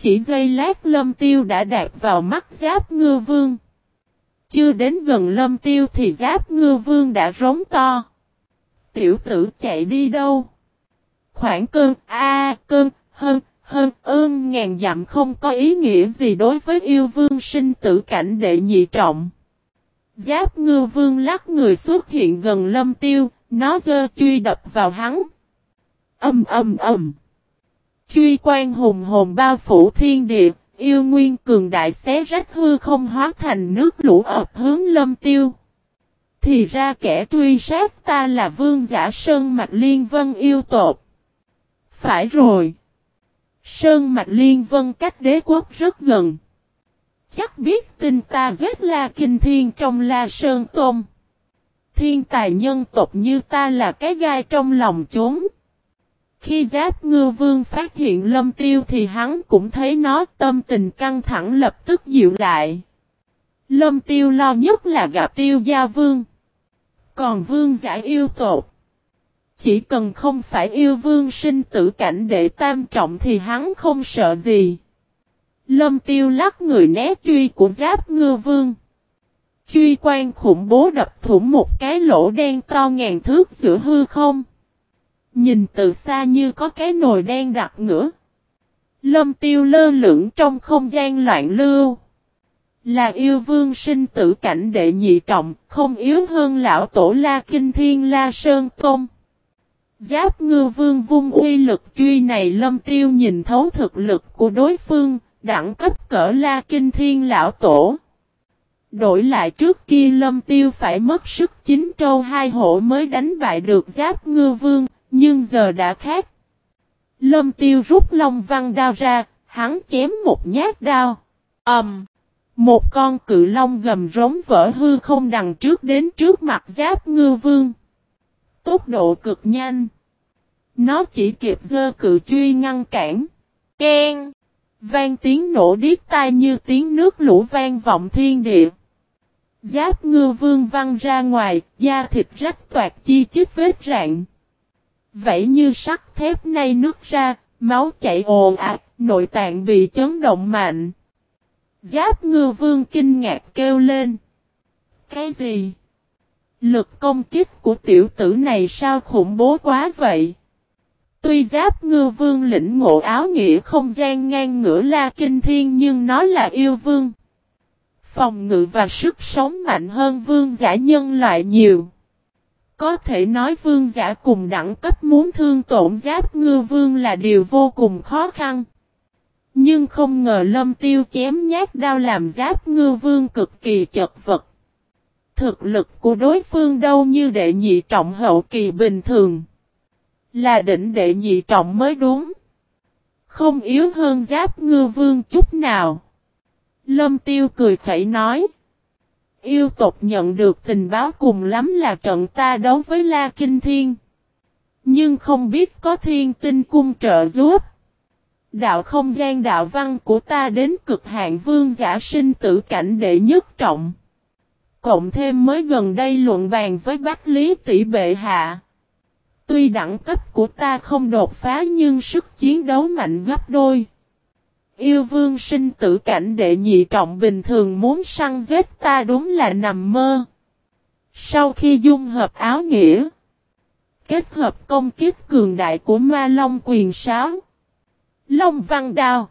Chỉ giây lát lâm tiêu đã đạp vào mắt giáp ngư vương. Chưa đến gần lâm tiêu thì giáp ngư vương đã rống to. Tiểu tử chạy đi đâu? Khoảng cơn A cơn hơn hơn ơn ngàn dặm không có ý nghĩa gì đối với yêu vương sinh tử cảnh đệ nhị trọng. Giáp ngư vương lắc người xuất hiện gần lâm tiêu, nó dơ truy đập vào hắn. Âm âm âm. Truy quan hùng hồn bao phủ thiên địa, yêu nguyên cường đại xé rách hư không hóa thành nước lũ ập hướng lâm tiêu. Thì ra kẻ truy sát ta là vương giả sơn mạch liên vân yêu tột. Phải rồi. Sơn mạch liên vân cách đế quốc rất gần. Chắc biết tin ta giết la kinh thiên trong la sơn tôn. Thiên tài nhân tộc như ta là cái gai trong lòng chúng. Khi giáp ngư vương phát hiện lâm tiêu thì hắn cũng thấy nó, tâm tình căng thẳng lập tức dịu lại. Lâm tiêu lo nhất là gặp tiêu gia vương. Còn vương giả yêu tột. Chỉ cần không phải yêu vương sinh tử cảnh để tam trọng thì hắn không sợ gì. Lâm tiêu lắc người né truy của giáp ngư vương. Truy quan khủng bố đập thủng một cái lỗ đen to ngàn thước giữa hư không. Nhìn từ xa như có cái nồi đen đặt ngửa. Lâm tiêu lơ lửng trong không gian loạn lưu. Là yêu vương sinh tử cảnh đệ nhị trọng, không yếu hơn lão tổ la kinh thiên la sơn tôn. Giáp ngư vương vung uy lực truy này lâm tiêu nhìn thấu thực lực của đối phương, đẳng cấp cỡ la kinh thiên lão tổ. Đổi lại trước kia lâm tiêu phải mất sức chính trâu hai hổ mới đánh bại được giáp ngư vương, nhưng giờ đã khác. Lâm tiêu rút long văn đao ra, hắn chém một nhát đao. ầm, um, Một con cự long gầm rống vỡ hư không đằng trước đến trước mặt giáp ngư vương. Tốc độ cực nhanh. Nó chỉ kịp dơ cự truy ngăn cản. Ken! Vang tiếng nổ điếc tai như tiếng nước lũ vang vọng thiên địa. Giáp ngư vương văng ra ngoài, da thịt rách toạt chi chít vết rạn. Vậy như sắt thép nay nước ra, máu chảy ồn ạt, nội tạng bị chấn động mạnh. Giáp ngư vương kinh ngạc kêu lên. Cái gì? Lực công kích của tiểu tử này sao khủng bố quá vậy? Tuy giáp ngư vương lĩnh ngộ áo nghĩa không gian ngang ngửa la kinh thiên nhưng nó là yêu vương. Phòng ngự và sức sống mạnh hơn vương giả nhân loại nhiều. Có thể nói vương giả cùng đẳng cấp muốn thương tổn giáp ngư vương là điều vô cùng khó khăn. Nhưng không ngờ lâm tiêu chém nhát đao làm giáp ngư vương cực kỳ chật vật. Thực lực của đối phương đâu như đệ nhị trọng hậu kỳ bình thường. Là đỉnh đệ nhị trọng mới đúng. Không yếu hơn giáp ngư vương chút nào. Lâm tiêu cười khẩy nói. Yêu tộc nhận được tình báo cùng lắm là trận ta đấu với La Kinh Thiên. Nhưng không biết có thiên tinh cung trợ giúp. Đạo không gian đạo văn của ta đến cực hạn vương giả sinh tử cảnh đệ nhất trọng. Cộng thêm mới gần đây luận bàn với Bách Lý tỷ bệ hạ. Tuy đẳng cấp của ta không đột phá nhưng sức chiến đấu mạnh gấp đôi. Yêu vương sinh tử cảnh đệ nhị trọng bình thường muốn săn giết ta đúng là nằm mơ. Sau khi dung hợp áo nghĩa, kết hợp công kiếp cường đại của ma long quyền sáo, long văn đao,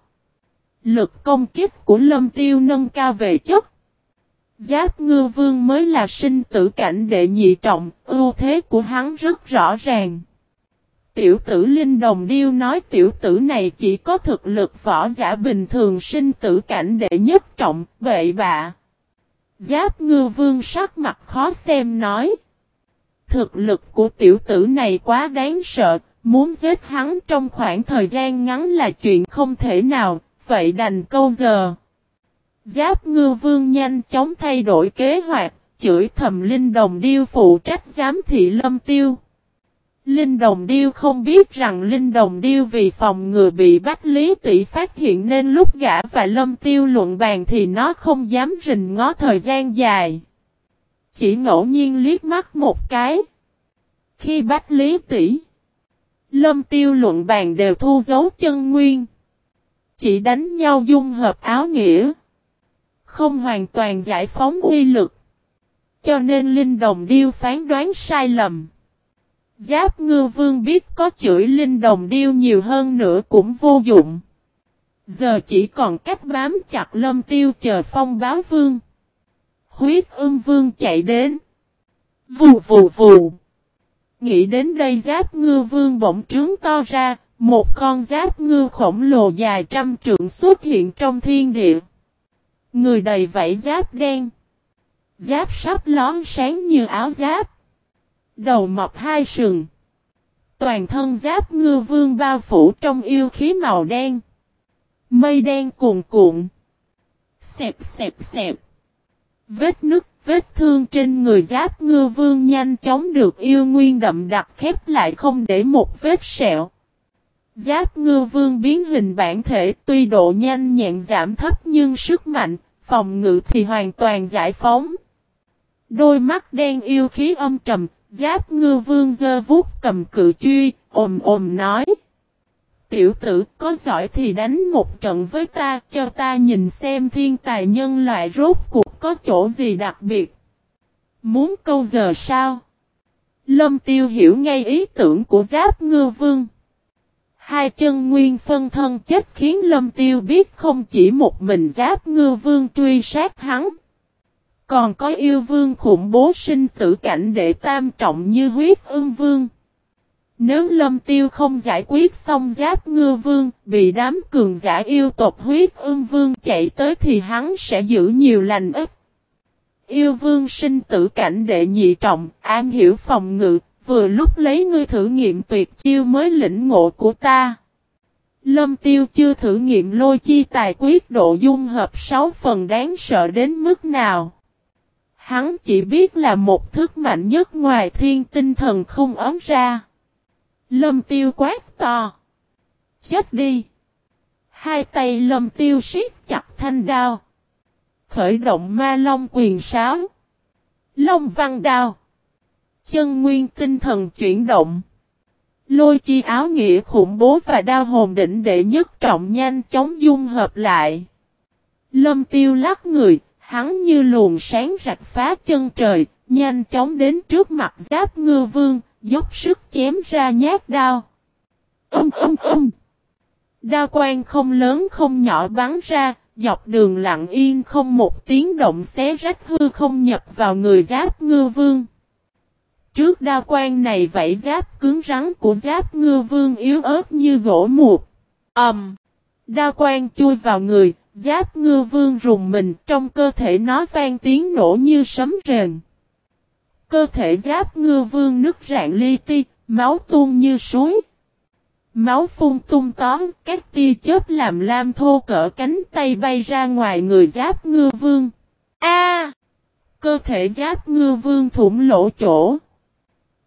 lực công kiếp của lâm tiêu nâng cao về chất. Giáp ngư vương mới là sinh tử cảnh đệ nhị trọng, ưu thế của hắn rất rõ ràng. Tiểu tử Linh Đồng Điêu nói tiểu tử này chỉ có thực lực võ giả bình thường sinh tử cảnh đệ nhất trọng, vậy bạ. Giáp ngư vương sắc mặt khó xem nói. Thực lực của tiểu tử này quá đáng sợ, muốn giết hắn trong khoảng thời gian ngắn là chuyện không thể nào, vậy đành câu giờ. Giáp ngư vương nhanh chóng thay đổi kế hoạch, chửi thầm Linh Đồng Điêu phụ trách giám thị lâm tiêu. Linh Đồng Điêu không biết rằng Linh Đồng Điêu vì phòng ngừa bị Bách Lý Tỷ phát hiện nên lúc gã và Lâm Tiêu luận bàn thì nó không dám rình ngó thời gian dài. Chỉ ngẫu nhiên liếc mắt một cái. Khi Bách Lý Tỷ, Lâm Tiêu luận bàn đều thu dấu chân nguyên. chỉ đánh nhau dung hợp áo nghĩa. Không hoàn toàn giải phóng uy lực. Cho nên Linh Đồng Điêu phán đoán sai lầm. Giáp ngư vương biết có chửi Linh Đồng Điêu nhiều hơn nữa cũng vô dụng. Giờ chỉ còn cách bám chặt lâm tiêu chờ phong báo vương. Huyết ưng vương chạy đến. Vù vù vù. Nghĩ đến đây giáp ngư vương bỗng trướng to ra, một con giáp ngư khổng lồ dài trăm trượng xuất hiện trong thiên địa. Người đầy vảy giáp đen. Giáp sắp lón sáng như áo giáp. Đầu mọc hai sừng. Toàn thân giáp ngư vương bao phủ trong yêu khí màu đen. Mây đen cuồn cuộn. Xẹp xẹp xẹp. Vết nứt, vết thương trên người giáp ngư vương nhanh chóng được yêu nguyên đậm đặc khép lại không để một vết sẹo. Giáp ngư vương biến hình bản thể tuy độ nhanh nhẹn giảm thấp nhưng sức mạnh, phòng ngự thì hoàn toàn giải phóng. Đôi mắt đen yêu khí âm trầm, giáp ngư vương dơ vuốt cầm cự truy, ồm ồm nói. Tiểu tử có giỏi thì đánh một trận với ta cho ta nhìn xem thiên tài nhân loại rốt cuộc có chỗ gì đặc biệt. Muốn câu giờ sao? Lâm tiêu hiểu ngay ý tưởng của giáp ngư vương. Hai chân nguyên phân thân chết khiến lâm tiêu biết không chỉ một mình giáp ngư vương truy sát hắn. Còn có yêu vương khủng bố sinh tử cảnh đệ tam trọng như huyết ương vương. Nếu lâm tiêu không giải quyết xong giáp ngư vương, bị đám cường giả yêu tộc huyết ương vương chạy tới thì hắn sẽ giữ nhiều lành ít. Yêu vương sinh tử cảnh đệ nhị trọng, an hiểu phòng ngự, vừa lúc lấy ngươi thử nghiệm tuyệt chiêu mới lĩnh ngộ của ta. Lâm tiêu chưa thử nghiệm lôi chi tài quyết độ dung hợp 6 phần đáng sợ đến mức nào. Hắn chỉ biết là một thức mạnh nhất ngoài thiên tinh thần không ấm ra. Lâm tiêu quát to. Chết đi. Hai tay lâm tiêu siết chặt thanh đao. Khởi động ma long quyền sáo. Long văn đao. Chân nguyên tinh thần chuyển động. Lôi chi áo nghĩa khủng bố và đao hồn đỉnh đệ nhất trọng nhanh chóng dung hợp lại. Lâm tiêu lắc người, hắn như luồng sáng rạch phá chân trời, nhanh chóng đến trước mặt giáp ngư vương, dốc sức chém ra nhát đao. Âm âm âm. Đao quan không lớn không nhỏ bắn ra, dọc đường lặng yên không một tiếng động xé rách hư không nhập vào người giáp ngư vương. Trước đao quan này vảy giáp cứng rắn của giáp ngư vương yếu ớt như gỗ mục. ầm Um, đao quan chui vào người, giáp ngư vương rùng mình trong cơ thể nó vang tiếng nổ như sấm rền. Cơ thể giáp ngư vương nứt rạn li ti, máu tuôn như suối. Máu phun tung tóm, các tia chớp làm lam thô cỡ cánh tay bay ra ngoài người giáp ngư vương. A! cơ thể giáp ngư vương thủng lỗ chỗ.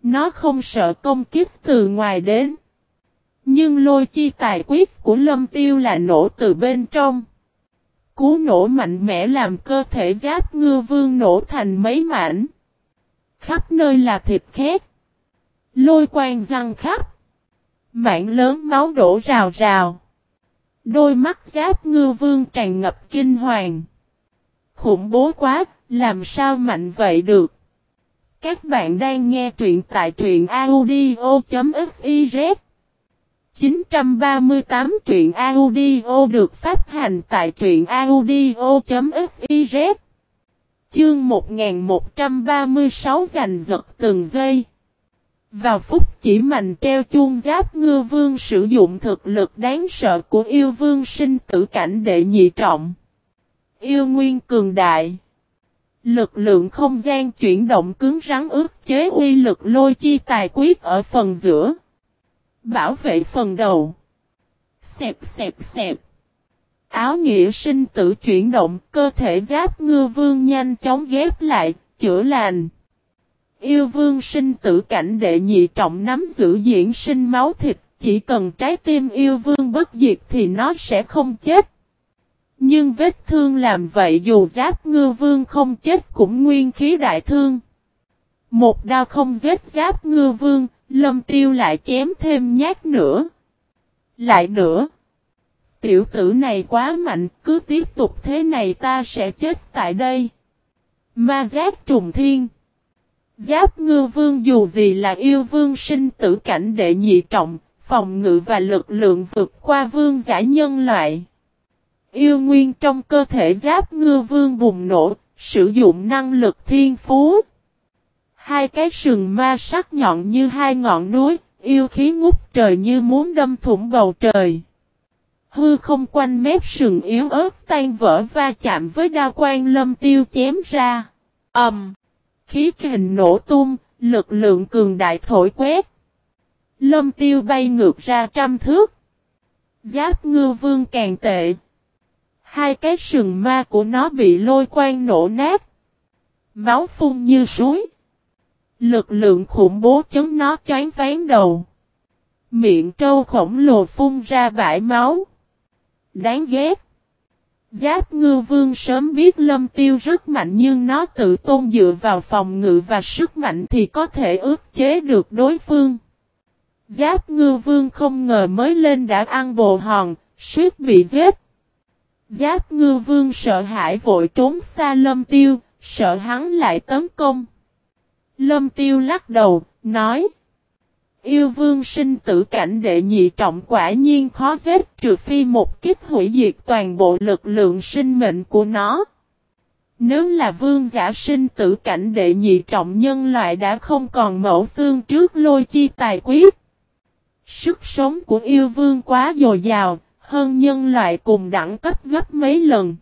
Nó không sợ công kích từ ngoài đến. Nhưng lôi chi tài quyết của lâm tiêu là nổ từ bên trong. Cú nổ mạnh mẽ làm cơ thể giáp ngư vương nổ thành mấy mảnh. Khắp nơi là thịt khét. Lôi quang răng khắp. Mạng lớn máu đổ rào rào. Đôi mắt giáp ngư vương tràn ngập kinh hoàng. Khủng bố quá, làm sao mạnh vậy được? Các bạn đang nghe truyện tại truyện audio.fif 938 truyện audio được phát hành tại truyện audio.fiz Chương 1136 giành giật từng giây. Vào phút chỉ mạnh treo chuông giáp ngư vương sử dụng thực lực đáng sợ của yêu vương sinh tử cảnh đệ nhị trọng. Yêu nguyên cường đại. Lực lượng không gian chuyển động cứng rắn ước chế uy lực lôi chi tài quyết ở phần giữa. Bảo vệ phần đầu. Xẹp xẹp xẹp. Áo nghĩa sinh tử chuyển động, cơ thể giáp ngư vương nhanh chóng ghép lại, chữa lành. Yêu vương sinh tử cảnh đệ nhị trọng nắm giữ diễn sinh máu thịt, chỉ cần trái tim yêu vương bất diệt thì nó sẽ không chết. Nhưng vết thương làm vậy dù giáp ngư vương không chết cũng nguyên khí đại thương. Một đao không giết giáp ngư vương, lâm tiêu lại chém thêm nhát nữa. Lại nữa. Tiểu tử này quá mạnh, cứ tiếp tục thế này ta sẽ chết tại đây. Ma giáp trùng thiên. Giáp ngư vương dù gì là yêu vương sinh tử cảnh đệ nhị trọng, phòng ngự và lực lượng vượt qua vương giả nhân loại. Yêu nguyên trong cơ thể giáp ngư vương bùng nổ, sử dụng năng lực thiên phú. Hai cái sừng ma sắc nhọn như hai ngọn núi, yêu khí ngút trời như muốn đâm thủng bầu trời. Hư không quanh mép sừng yếu ớt tan vỡ va chạm với đao quan lâm tiêu chém ra. ầm, um, khí kình nổ tung, lực lượng cường đại thổi quét. Lâm tiêu bay ngược ra trăm thước. Giáp ngư vương càng tệ. Hai cái sừng ma của nó bị lôi quang nổ nát. Máu phun như suối. Lực lượng khủng bố chấm nó choáng ván đầu. Miệng trâu khổng lồ phun ra bãi máu. Đáng ghét. Giáp ngư vương sớm biết lâm tiêu rất mạnh nhưng nó tự tôn dựa vào phòng ngự và sức mạnh thì có thể ước chế được đối phương. Giáp ngư vương không ngờ mới lên đã ăn bồ hòn, suýt bị giết. Giáp ngư vương sợ hãi vội trốn xa lâm tiêu, sợ hắn lại tấn công. Lâm tiêu lắc đầu, nói. Yêu vương sinh tử cảnh đệ nhị trọng quả nhiên khó giết trừ phi một kích hủy diệt toàn bộ lực lượng sinh mệnh của nó. Nếu là vương giả sinh tử cảnh đệ nhị trọng nhân loại đã không còn mẫu xương trước lôi chi tài quyết. Sức sống của yêu vương quá dồi dào, hơn nhân loại cùng đẳng cấp gấp mấy lần.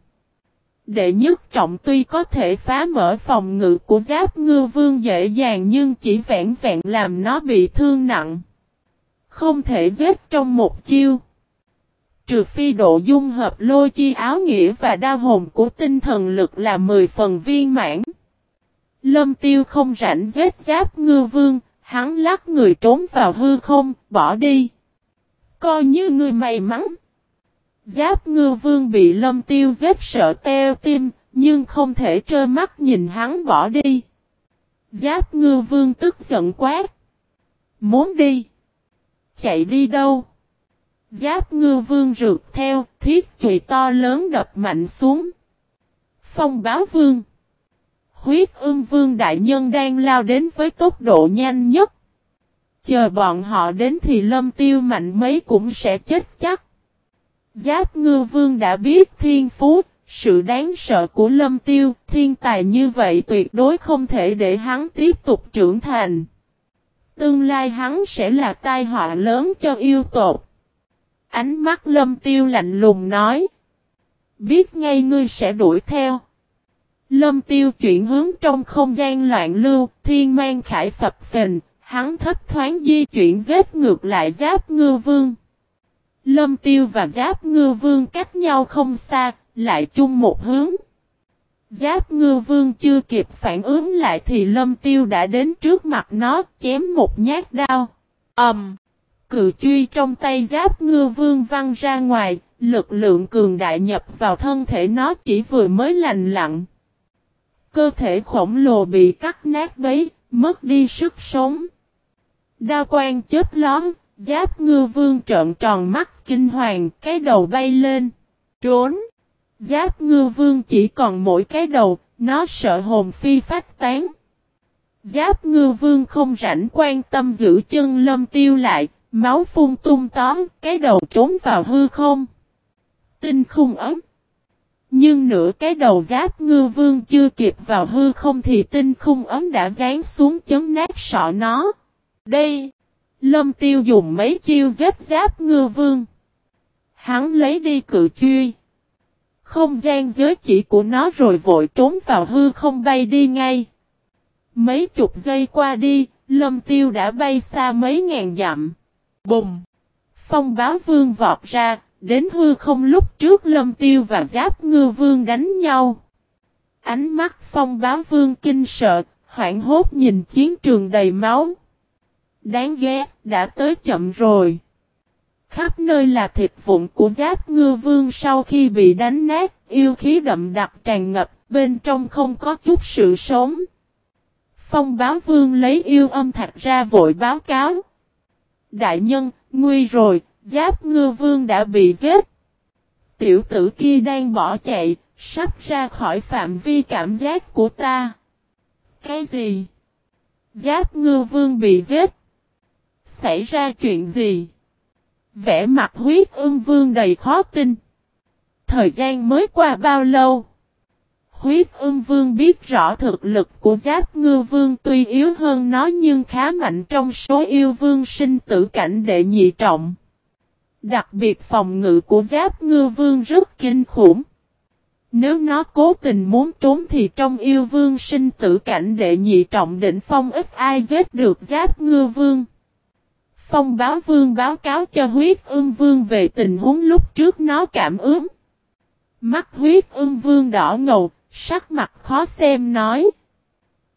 Đệ nhất trọng tuy có thể phá mở phòng ngự của giáp ngư vương dễ dàng nhưng chỉ vẹn vẹn làm nó bị thương nặng. Không thể giết trong một chiêu. Trừ phi độ dung hợp lôi chi áo nghĩa và đa hồn của tinh thần lực là 10 phần viên mãn. Lâm tiêu không rảnh giết giáp ngư vương, hắn lắc người trốn vào hư không, bỏ đi. Coi như người may mắn. Giáp ngư vương bị lâm tiêu giết sợ teo tim, nhưng không thể trơ mắt nhìn hắn bỏ đi. Giáp ngư vương tức giận quát. Muốn đi. Chạy đi đâu? Giáp ngư vương rượt theo, thiết chùy to lớn đập mạnh xuống. Phong báo vương. Huyết ương vương đại nhân đang lao đến với tốc độ nhanh nhất. Chờ bọn họ đến thì lâm tiêu mạnh mấy cũng sẽ chết chắc. Giáp ngư vương đã biết thiên phú, sự đáng sợ của lâm tiêu, thiên tài như vậy tuyệt đối không thể để hắn tiếp tục trưởng thành. Tương lai hắn sẽ là tai họa lớn cho yêu tộc. Ánh mắt lâm tiêu lạnh lùng nói. Biết ngay ngươi sẽ đuổi theo. Lâm tiêu chuyển hướng trong không gian loạn lưu, thiên mang khải phập phình, hắn thấp thoáng di chuyển giết ngược lại giáp ngư vương. Lâm tiêu và giáp ngư vương cách nhau không xa, lại chung một hướng. Giáp ngư vương chưa kịp phản ứng lại thì lâm tiêu đã đến trước mặt nó chém một nhát đao. ầm, um, Cự truy trong tay giáp ngư vương văng ra ngoài, lực lượng cường đại nhập vào thân thể nó chỉ vừa mới lành lặng. Cơ thể khổng lồ bị cắt nát bấy, mất đi sức sống. Đao quang chết lón, giáp ngư vương trợn tròn mắt kinh hoàng, cái đầu bay lên. Trốn! Giáp ngư vương chỉ còn mỗi cái đầu, nó sợ hồn phi phát tán. Giáp ngư vương không rảnh quan tâm giữ chân lâm tiêu lại, máu phun tung tóm, cái đầu trốn vào hư không. Tinh khung ấm. Nhưng nửa cái đầu giáp ngư vương chưa kịp vào hư không thì tinh khung ấm đã dán xuống chấm nát sọ nó. Đây, lâm tiêu dùng mấy chiêu giết giáp ngư vương. Hắn lấy đi cự truy. Không gian giới chỉ của nó rồi vội trốn vào hư không bay đi ngay. Mấy chục giây qua đi, lâm tiêu đã bay xa mấy ngàn dặm. Bùng! Phong báo vương vọt ra, đến hư không lúc trước lâm tiêu và giáp ngư vương đánh nhau. Ánh mắt phong báo vương kinh sợ, hoảng hốt nhìn chiến trường đầy máu. Đáng ghét, đã tới chậm rồi. Khắp nơi là thịt vụn của giáp ngư vương sau khi bị đánh nát, yêu khí đậm đặc tràn ngập, bên trong không có chút sự sống. Phong báo vương lấy yêu âm thạch ra vội báo cáo. Đại nhân, nguy rồi, giáp ngư vương đã bị giết. Tiểu tử kia đang bỏ chạy, sắp ra khỏi phạm vi cảm giác của ta. Cái gì? Giáp ngư vương bị giết. Xảy ra chuyện gì? Vẽ mặt huyết ương vương đầy khó tin. Thời gian mới qua bao lâu? Huyết ương vương biết rõ thực lực của giáp ngư vương tuy yếu hơn nó nhưng khá mạnh trong số yêu vương sinh tử cảnh đệ nhị trọng. Đặc biệt phòng ngự của giáp ngư vương rất kinh khủng. Nếu nó cố tình muốn trốn thì trong yêu vương sinh tử cảnh đệ nhị trọng đỉnh phong ít ai giết được giáp ngư vương. Phong báo vương báo cáo cho huyết ương vương về tình huống lúc trước nó cảm ứng. Mắt huyết ương vương đỏ ngầu, sắc mặt khó xem nói.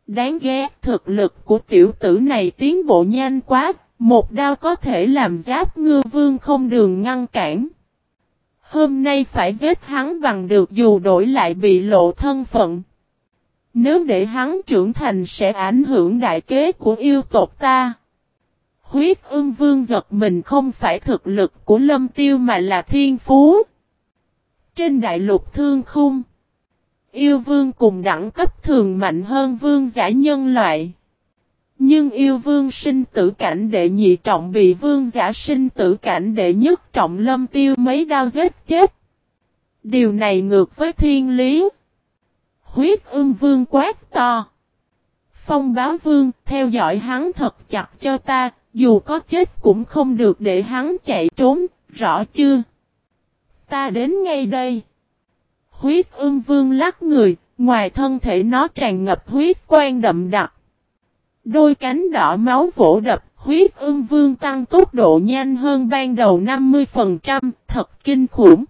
Đáng ghét thực lực của tiểu tử này tiến bộ nhanh quá, một đao có thể làm giáp ngư vương không đường ngăn cản. Hôm nay phải giết hắn bằng được dù đổi lại bị lộ thân phận. Nếu để hắn trưởng thành sẽ ảnh hưởng đại kế của yêu tộc ta. Huyết ưng vương giật mình không phải thực lực của lâm tiêu mà là thiên phú. Trên đại lục thương khung. Yêu vương cùng đẳng cấp thường mạnh hơn vương giả nhân loại. Nhưng yêu vương sinh tử cảnh đệ nhị trọng bị vương giả sinh tử cảnh đệ nhất trọng lâm tiêu mấy đao giết chết. Điều này ngược với thiên lý. Huyết ưng vương quát to. Phong báo vương theo dõi hắn thật chặt cho ta, dù có chết cũng không được để hắn chạy trốn, rõ chưa? Ta đến ngay đây. Huyết ương vương lắc người, ngoài thân thể nó tràn ngập huyết quan đậm đặc. Đôi cánh đỏ máu vỗ đập, huyết ương vương tăng tốc độ nhanh hơn ban đầu 50%, thật kinh khủng.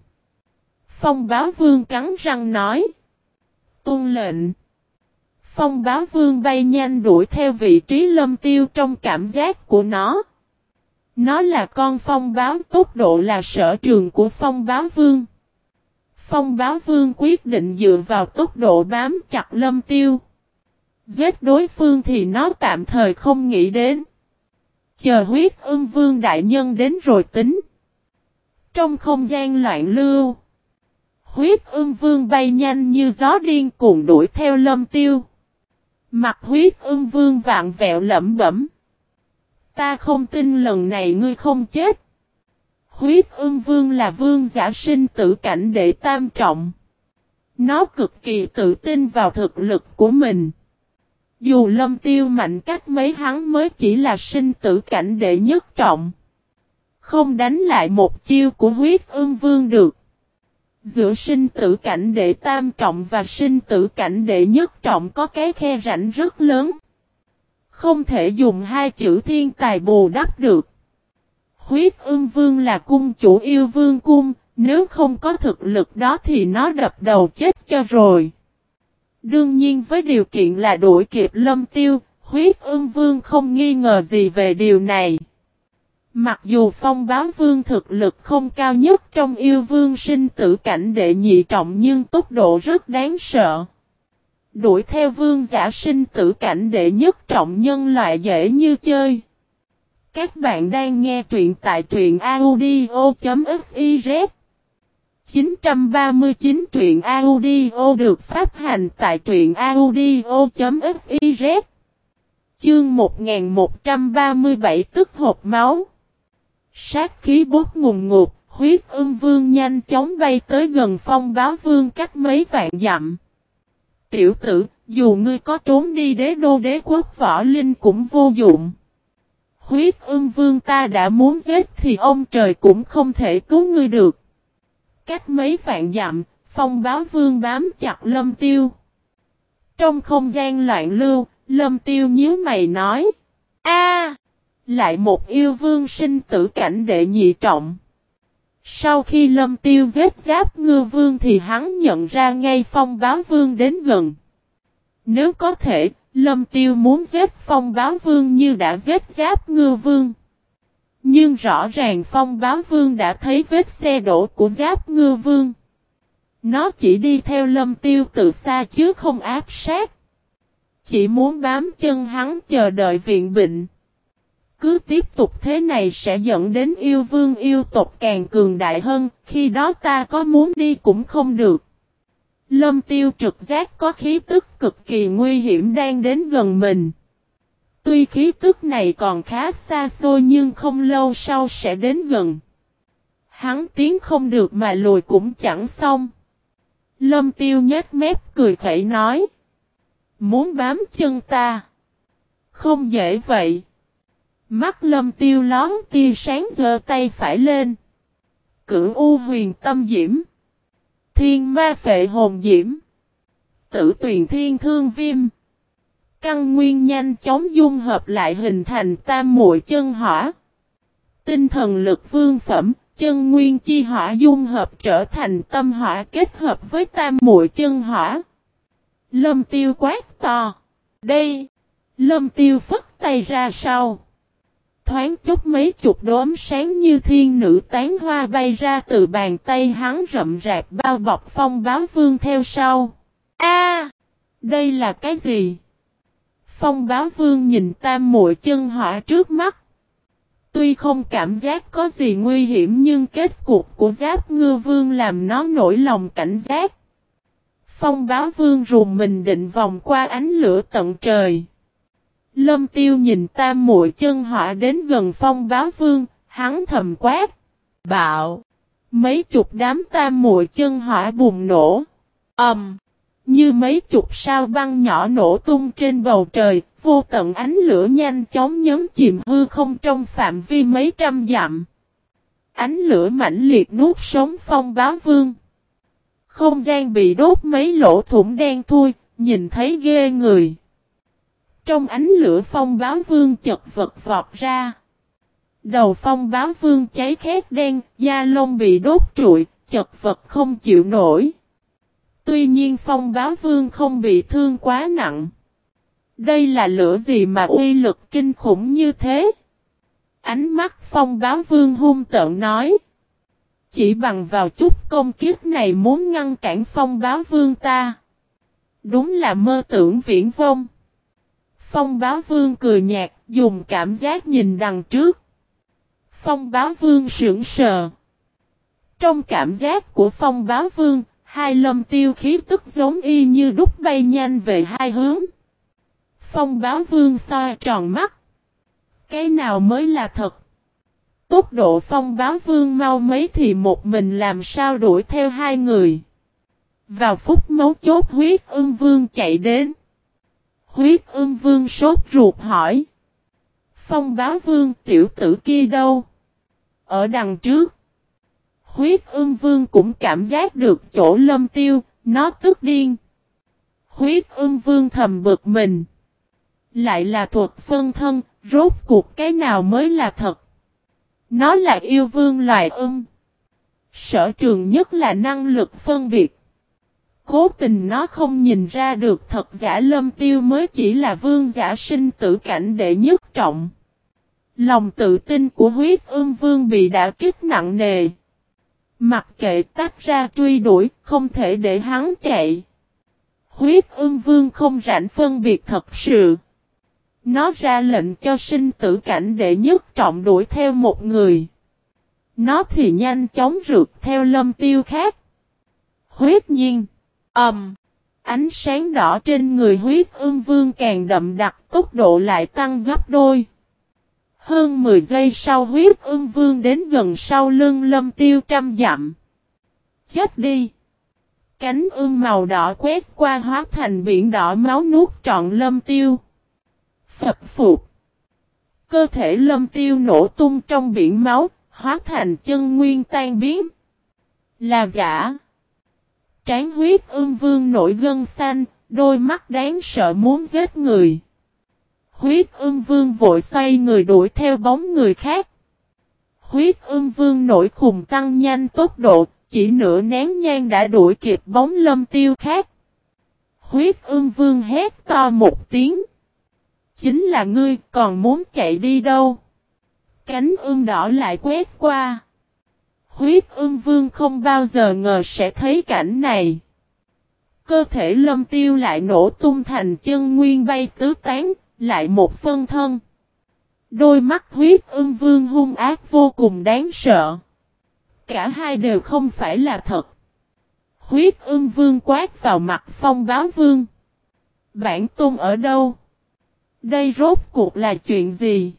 Phong báo vương cắn răng nói. Tôn lệnh. Phong báo vương bay nhanh đuổi theo vị trí lâm tiêu trong cảm giác của nó. Nó là con phong báo, tốc độ là sở trường của phong báo vương. Phong báo vương quyết định dựa vào tốc độ bám chặt lâm tiêu. Giết đối phương thì nó tạm thời không nghĩ đến. Chờ huyết ưng vương đại nhân đến rồi tính. Trong không gian loạn lưu. Huyết ưng vương bay nhanh như gió điên cuồng đuổi theo lâm tiêu. Mặt huyết ưng vương vạn vẹo lẩm bẩm. Ta không tin lần này ngươi không chết. Huyết ưng vương là vương giả sinh tử cảnh đệ tam trọng. Nó cực kỳ tự tin vào thực lực của mình. Dù lâm tiêu mạnh cách mấy hắn mới chỉ là sinh tử cảnh đệ nhất trọng. Không đánh lại một chiêu của huyết ương vương được. Giữa sinh tử cảnh đệ tam trọng và sinh tử cảnh đệ nhất trọng có cái khe rãnh rất lớn. Không thể dùng hai chữ thiên tài bù đắp được. Huyết ương vương là cung chủ yêu vương cung, nếu không có thực lực đó thì nó đập đầu chết cho rồi. Đương nhiên với điều kiện là đuổi kịp lâm tiêu, huyết ương vương không nghi ngờ gì về điều này. Mặc dù phong báo vương thực lực không cao nhất trong yêu vương sinh tử cảnh đệ nhị trọng nhưng tốc độ rất đáng sợ. Đuổi theo vương giả sinh tử cảnh đệ nhất trọng nhân loại dễ như chơi. Các bạn đang nghe truyện tại truyện audio.fiz 939 truyện audio được phát hành tại truyện audio.fiz Chương 1137 tức hộp máu Sát khí bốt ngùng ngụt, huyết ưng vương nhanh chóng bay tới gần phong báo vương cách mấy vạn dặm. Tiểu tử, dù ngươi có trốn đi đế đô đế quốc võ linh cũng vô dụng. Huyết ưng vương ta đã muốn giết thì ông trời cũng không thể cứu ngươi được. Cách mấy vạn dặm, phong báo vương bám chặt lâm tiêu. Trong không gian loạn lưu, lâm tiêu nhíu mày nói. a lại một yêu vương sinh tử cảnh đệ nhị trọng. Sau khi lâm tiêu giết giáp ngư vương thì hắn nhận ra ngay phong báo vương đến gần. Nếu có thể, lâm tiêu muốn giết phong báo vương như đã giết giáp ngư vương. Nhưng rõ ràng phong báo vương đã thấy vết xe đổ của giáp ngư vương. Nó chỉ đi theo lâm tiêu từ xa chứ không áp sát. Chỉ muốn bám chân hắn chờ đợi viện bệnh cứ tiếp tục thế này sẽ dẫn đến yêu vương yêu tộc càng cường đại hơn, khi đó ta có muốn đi cũng không được. Lâm tiêu trực giác có khí tức cực kỳ nguy hiểm đang đến gần mình. Tuy khí tức này còn khá xa xôi nhưng không lâu sau sẽ đến gần. Hắn tiến không được mà lùi cũng chẳng xong. Lâm tiêu nhếch mép cười khẩy nói. Muốn bám chân ta. Không dễ vậy. Mắt lâm tiêu lón tia sáng giơ tay phải lên. Cửu U huyền tâm diễm. Thiên ma phệ hồn diễm. Tử tuyền thiên thương viêm. Căn nguyên nhanh chóng dung hợp lại hình thành tam muội chân hỏa. Tinh thần lực vương phẩm, chân nguyên chi hỏa dung hợp trở thành tâm hỏa kết hợp với tam muội chân hỏa. Lâm tiêu quát to. Đây. Lâm tiêu phất tay ra sau. Thoáng chút mấy chục đốm sáng như thiên nữ tán hoa bay ra từ bàn tay hắn rậm rạp bao bọc phong báo vương theo sau. A, Đây là cái gì? Phong báo vương nhìn tam muội chân hỏa trước mắt. Tuy không cảm giác có gì nguy hiểm nhưng kết cục của giáp ngư vương làm nó nổi lòng cảnh giác. Phong báo vương rùm mình định vòng qua ánh lửa tận trời. Lâm tiêu nhìn tam muội chân hỏa đến gần phong báo vương, hắn thầm quát. Bạo! Mấy chục đám tam muội chân hỏa bùng nổ. ầm, um, Như mấy chục sao băng nhỏ nổ tung trên bầu trời, vô tận ánh lửa nhanh chóng nhấn chìm hư không trong phạm vi mấy trăm dặm. Ánh lửa mãnh liệt nuốt sống phong báo vương. Không gian bị đốt mấy lỗ thủng đen thui, nhìn thấy ghê người. Trong ánh lửa phong báo vương chật vật vọt ra. Đầu phong báo vương cháy khét đen, da lông bị đốt trụi, chật vật không chịu nổi. Tuy nhiên phong báo vương không bị thương quá nặng. Đây là lửa gì mà uy lực kinh khủng như thế? Ánh mắt phong báo vương hung tợn nói. Chỉ bằng vào chút công kiếp này muốn ngăn cản phong báo vương ta. Đúng là mơ tưởng viễn vông. Phong báo vương cười nhạt, dùng cảm giác nhìn đằng trước. Phong báo vương sững sờ. Trong cảm giác của phong báo vương, hai lâm tiêu khí tức giống y như đúc bay nhanh về hai hướng. Phong báo vương soi tròn mắt. Cái nào mới là thật? Tốc độ phong báo vương mau mấy thì một mình làm sao đuổi theo hai người. Vào phút mấu chốt huyết ưng vương chạy đến. Huyết ưng vương sốt ruột hỏi. Phong báo vương tiểu tử kia đâu? Ở đằng trước. Huyết ưng vương cũng cảm giác được chỗ lâm tiêu, nó tức điên. Huyết ưng vương thầm bực mình. Lại là thuật phân thân, rốt cuộc cái nào mới là thật. Nó là yêu vương loài ưng. Sở trường nhất là năng lực phân biệt. Cố tình nó không nhìn ra được thật giả lâm tiêu mới chỉ là vương giả sinh tử cảnh đệ nhất trọng. Lòng tự tin của huyết ương vương bị đã kích nặng nề. Mặc kệ tách ra truy đuổi, không thể để hắn chạy. Huyết ương vương không rảnh phân biệt thật sự. Nó ra lệnh cho sinh tử cảnh đệ nhất trọng đuổi theo một người. Nó thì nhanh chóng rượt theo lâm tiêu khác. Huyết nhiên ầm Um, ánh sáng đỏ trên người huyết ương vương càng đậm đặc tốc độ lại tăng gấp đôi. Hơn 10 giây sau huyết ương vương đến gần sau lưng lâm tiêu trăm dặm. Chết đi! Cánh ương màu đỏ quét qua hóa thành biển đỏ máu nuốt trọn lâm tiêu. Phập phục. Cơ thể lâm tiêu nổ tung trong biển máu, hóa thành chân nguyên tan biến. Là giả. Tráng huyết ương vương nổi gân xanh, đôi mắt đáng sợ muốn giết người. Huyết ương vương vội xoay người đuổi theo bóng người khác. Huyết ương vương nổi khùng tăng nhanh tốc độ, chỉ nửa nén nhang đã đuổi kịp bóng lâm tiêu khác. Huyết ương vương hét to một tiếng. Chính là ngươi còn muốn chạy đi đâu? Cánh ương đỏ lại quét qua. Huyết ương vương không bao giờ ngờ sẽ thấy cảnh này. Cơ thể lâm tiêu lại nổ tung thành chân nguyên bay tứ tán, lại một phân thân. Đôi mắt huyết ưng vương hung ác vô cùng đáng sợ. Cả hai đều không phải là thật. Huyết ưng vương quát vào mặt phong báo vương. Bản tôn ở đâu? Đây rốt cuộc là chuyện gì?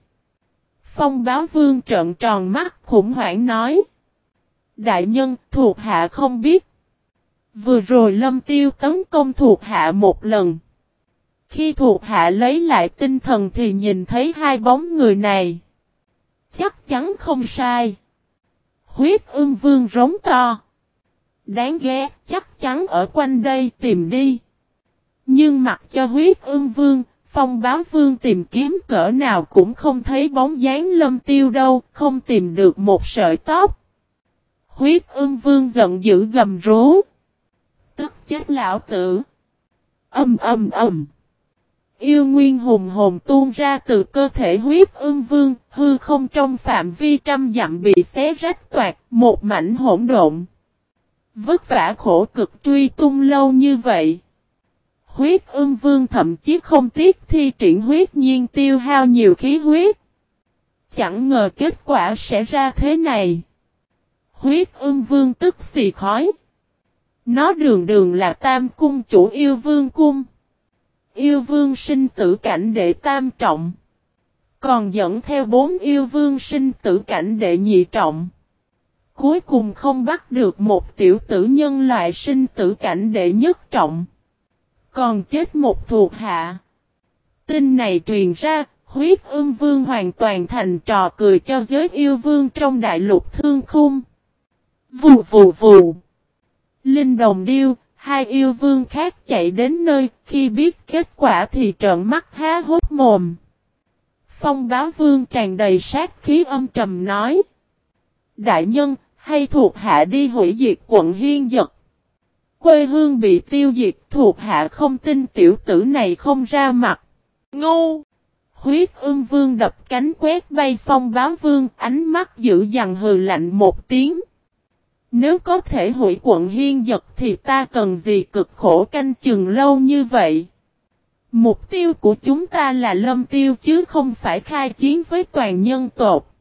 Phong báo vương trợn tròn mắt khủng hoảng nói. Đại nhân thuộc hạ không biết. Vừa rồi lâm tiêu tấn công thuộc hạ một lần. Khi thuộc hạ lấy lại tinh thần thì nhìn thấy hai bóng người này. Chắc chắn không sai. Huyết ương vương rống to. Đáng ghét chắc chắn ở quanh đây tìm đi. Nhưng mặc cho huyết ương vương, phong báo vương tìm kiếm cỡ nào cũng không thấy bóng dáng lâm tiêu đâu, không tìm được một sợi tóc. Huyết ương vương giận dữ gầm rú. Tức chết lão tử. Âm âm âm. Yêu nguyên hùng hồn tuôn ra từ cơ thể huyết ương vương, hư không trong phạm vi trăm dặm bị xé rách toạt, một mảnh hỗn độn. Vất vả khổ cực truy tung lâu như vậy. Huyết ương vương thậm chí không tiếc thi triển huyết nhiên tiêu hao nhiều khí huyết. Chẳng ngờ kết quả sẽ ra thế này. Huyết ương vương tức xì khói. Nó đường đường là tam cung chủ yêu vương cung. Yêu vương sinh tử cảnh đệ tam trọng. Còn dẫn theo bốn yêu vương sinh tử cảnh đệ nhị trọng. Cuối cùng không bắt được một tiểu tử nhân loại sinh tử cảnh đệ nhất trọng. Còn chết một thuộc hạ. Tin này truyền ra, huyết ương vương hoàn toàn thành trò cười cho giới yêu vương trong đại lục thương khung. Vù vù vù. Linh đồng điêu, hai yêu vương khác chạy đến nơi, khi biết kết quả thì trợn mắt há hốt mồm. Phong báo vương tràn đầy sát khí âm trầm nói. Đại nhân, hay thuộc hạ đi hủy diệt quận hiên giật. Quê hương bị tiêu diệt thuộc hạ không tin tiểu tử này không ra mặt. Ngu! Huyết ương vương đập cánh quét bay phong báo vương ánh mắt dữ dằn hừ lạnh một tiếng. Nếu có thể hủy quận hiên giật thì ta cần gì cực khổ canh chừng lâu như vậy. Mục tiêu của chúng ta là lâm tiêu chứ không phải khai chiến với toàn nhân tộc.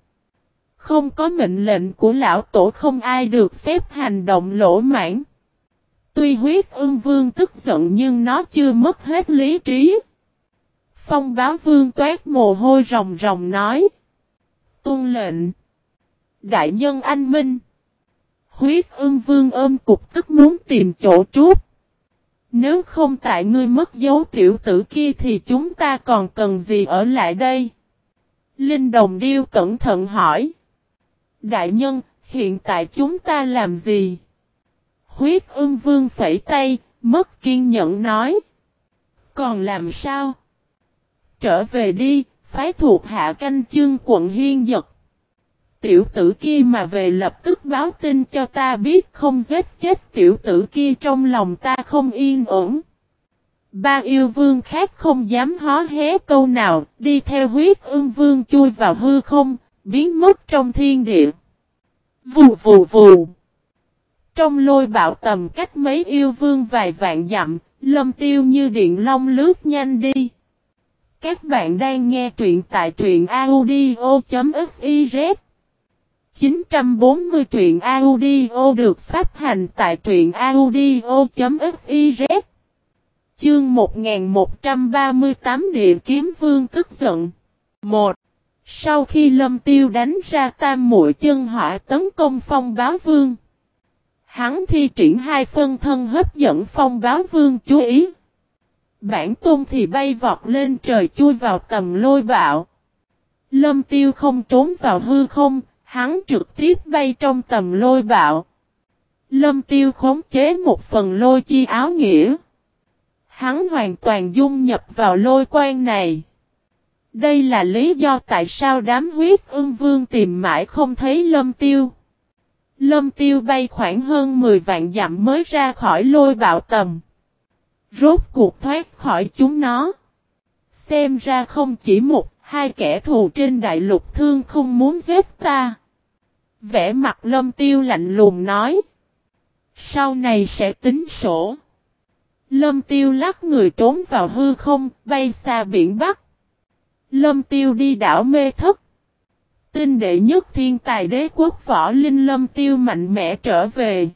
Không có mệnh lệnh của lão tổ không ai được phép hành động lỗ mãn. Tuy huyết ương vương tức giận nhưng nó chưa mất hết lý trí. Phong báo vương toát mồ hôi ròng ròng nói. Tôn lệnh. Đại nhân anh minh. Huyết ương vương ôm cục tức muốn tìm chỗ trút. Nếu không tại ngươi mất dấu tiểu tử kia thì chúng ta còn cần gì ở lại đây? Linh đồng điêu cẩn thận hỏi. Đại nhân, hiện tại chúng ta làm gì? Huyết ương vương phẩy tay, mất kiên nhẫn nói. Còn làm sao? Trở về đi, phái thuộc hạ canh chương quận hiên giật. Tiểu tử kia mà về lập tức báo tin cho ta biết không giết chết tiểu tử kia trong lòng ta không yên ổn. Ba yêu vương khác không dám hó hé câu nào, đi theo huyết ương vương chui vào hư không, biến mất trong thiên địa. Vù vù vù. Trong lôi bạo tầm cách mấy yêu vương vài vạn dặm, lâm tiêu như điện long lướt nhanh đi. Các bạn đang nghe truyện tại truyện audio.fif 940 truyện audio được phát hành tại truyện audio.fiz Chương 1138 Địa Kiếm Vương tức giận 1. Sau khi Lâm Tiêu đánh ra tam muội chân hỏa tấn công phong báo vương Hắn thi triển hai phân thân hấp dẫn phong báo vương chú ý. Bản tôn thì bay vọt lên trời chui vào tầm lôi bạo. Lâm tiêu không trốn vào hư không, hắn trực tiếp bay trong tầm lôi bạo. Lâm tiêu khống chế một phần lôi chi áo nghĩa. Hắn hoàn toàn dung nhập vào lôi quan này. Đây là lý do tại sao đám huyết ương vương tìm mãi không thấy lâm tiêu. Lâm tiêu bay khoảng hơn 10 vạn dặm mới ra khỏi lôi bạo tầm. Rốt cuộc thoát khỏi chúng nó. Xem ra không chỉ một, hai kẻ thù trên đại lục thương không muốn giết ta. Vẽ mặt lâm tiêu lạnh lùng nói. Sau này sẽ tính sổ. Lâm tiêu lắc người trốn vào hư không, bay xa biển Bắc. Lâm tiêu đi đảo mê thất. Tinh đệ nhất thiên tài đế quốc võ linh lâm tiêu mạnh mẽ trở về.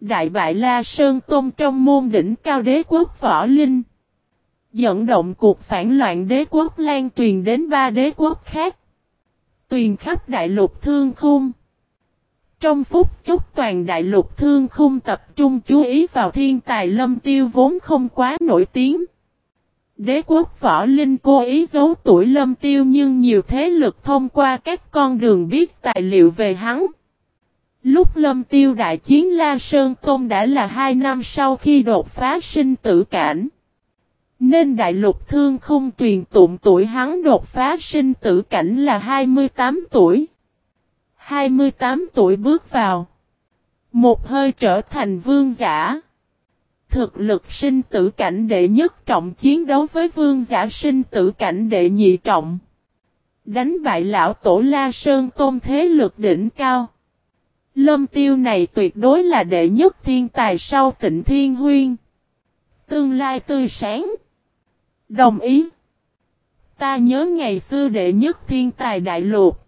Đại bại La Sơn Tôn trong môn đỉnh cao đế quốc võ linh. Dẫn động cuộc phản loạn đế quốc lan truyền đến ba đế quốc khác. Tuyền khắp đại lục thương khung. Trong phút chốc toàn đại lục thương khung tập trung chú ý vào thiên tài lâm tiêu vốn không quá nổi tiếng. Đế quốc võ linh cố ý giấu tuổi lâm tiêu nhưng nhiều thế lực thông qua các con đường biết tài liệu về hắn. Lúc lâm tiêu đại chiến La Sơn Tôn đã là hai năm sau khi đột phá sinh tử cảnh. Nên đại lục thương không truyền tụng tuổi hắn đột phá sinh tử cảnh là 28 tuổi. 28 tuổi bước vào. Một hơi trở thành vương giả. Thực lực sinh tử cảnh đệ nhất trọng chiến đấu với vương giả sinh tử cảnh đệ nhị trọng. Đánh bại lão tổ La Sơn Tôn thế lực đỉnh cao. Lâm tiêu này tuyệt đối là đệ nhất thiên tài sau tịnh thiên huyên. Tương lai tươi sáng. Đồng ý. Ta nhớ ngày xưa đệ nhất thiên tài đại lục.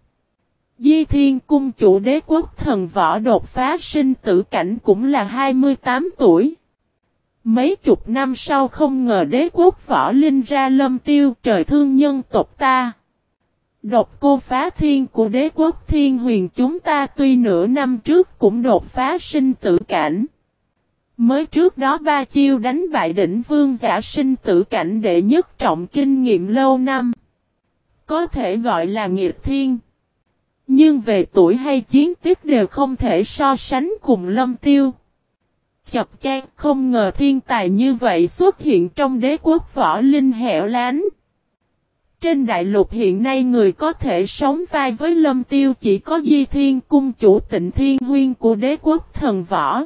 Di Thiên Cung chủ đế quốc thần võ đột phá sinh tử cảnh cũng là 28 tuổi. Mấy chục năm sau không ngờ đế quốc võ linh ra lâm tiêu trời thương nhân tộc ta. Độc cô phá thiên của đế quốc thiên huyền chúng ta tuy nửa năm trước cũng đột phá sinh tử cảnh. Mới trước đó ba chiêu đánh bại đỉnh vương giả sinh tử cảnh đệ nhất trọng kinh nghiệm lâu năm. Có thể gọi là nghiệt thiên. Nhưng về tuổi hay chiến tiết đều không thể so sánh cùng lâm tiêu. Chập chan không ngờ thiên tài như vậy xuất hiện trong đế quốc võ linh hẻo lánh. Trên đại lục hiện nay người có thể sống vai với lâm tiêu chỉ có di thiên cung chủ tịnh thiên huyên của đế quốc thần võ.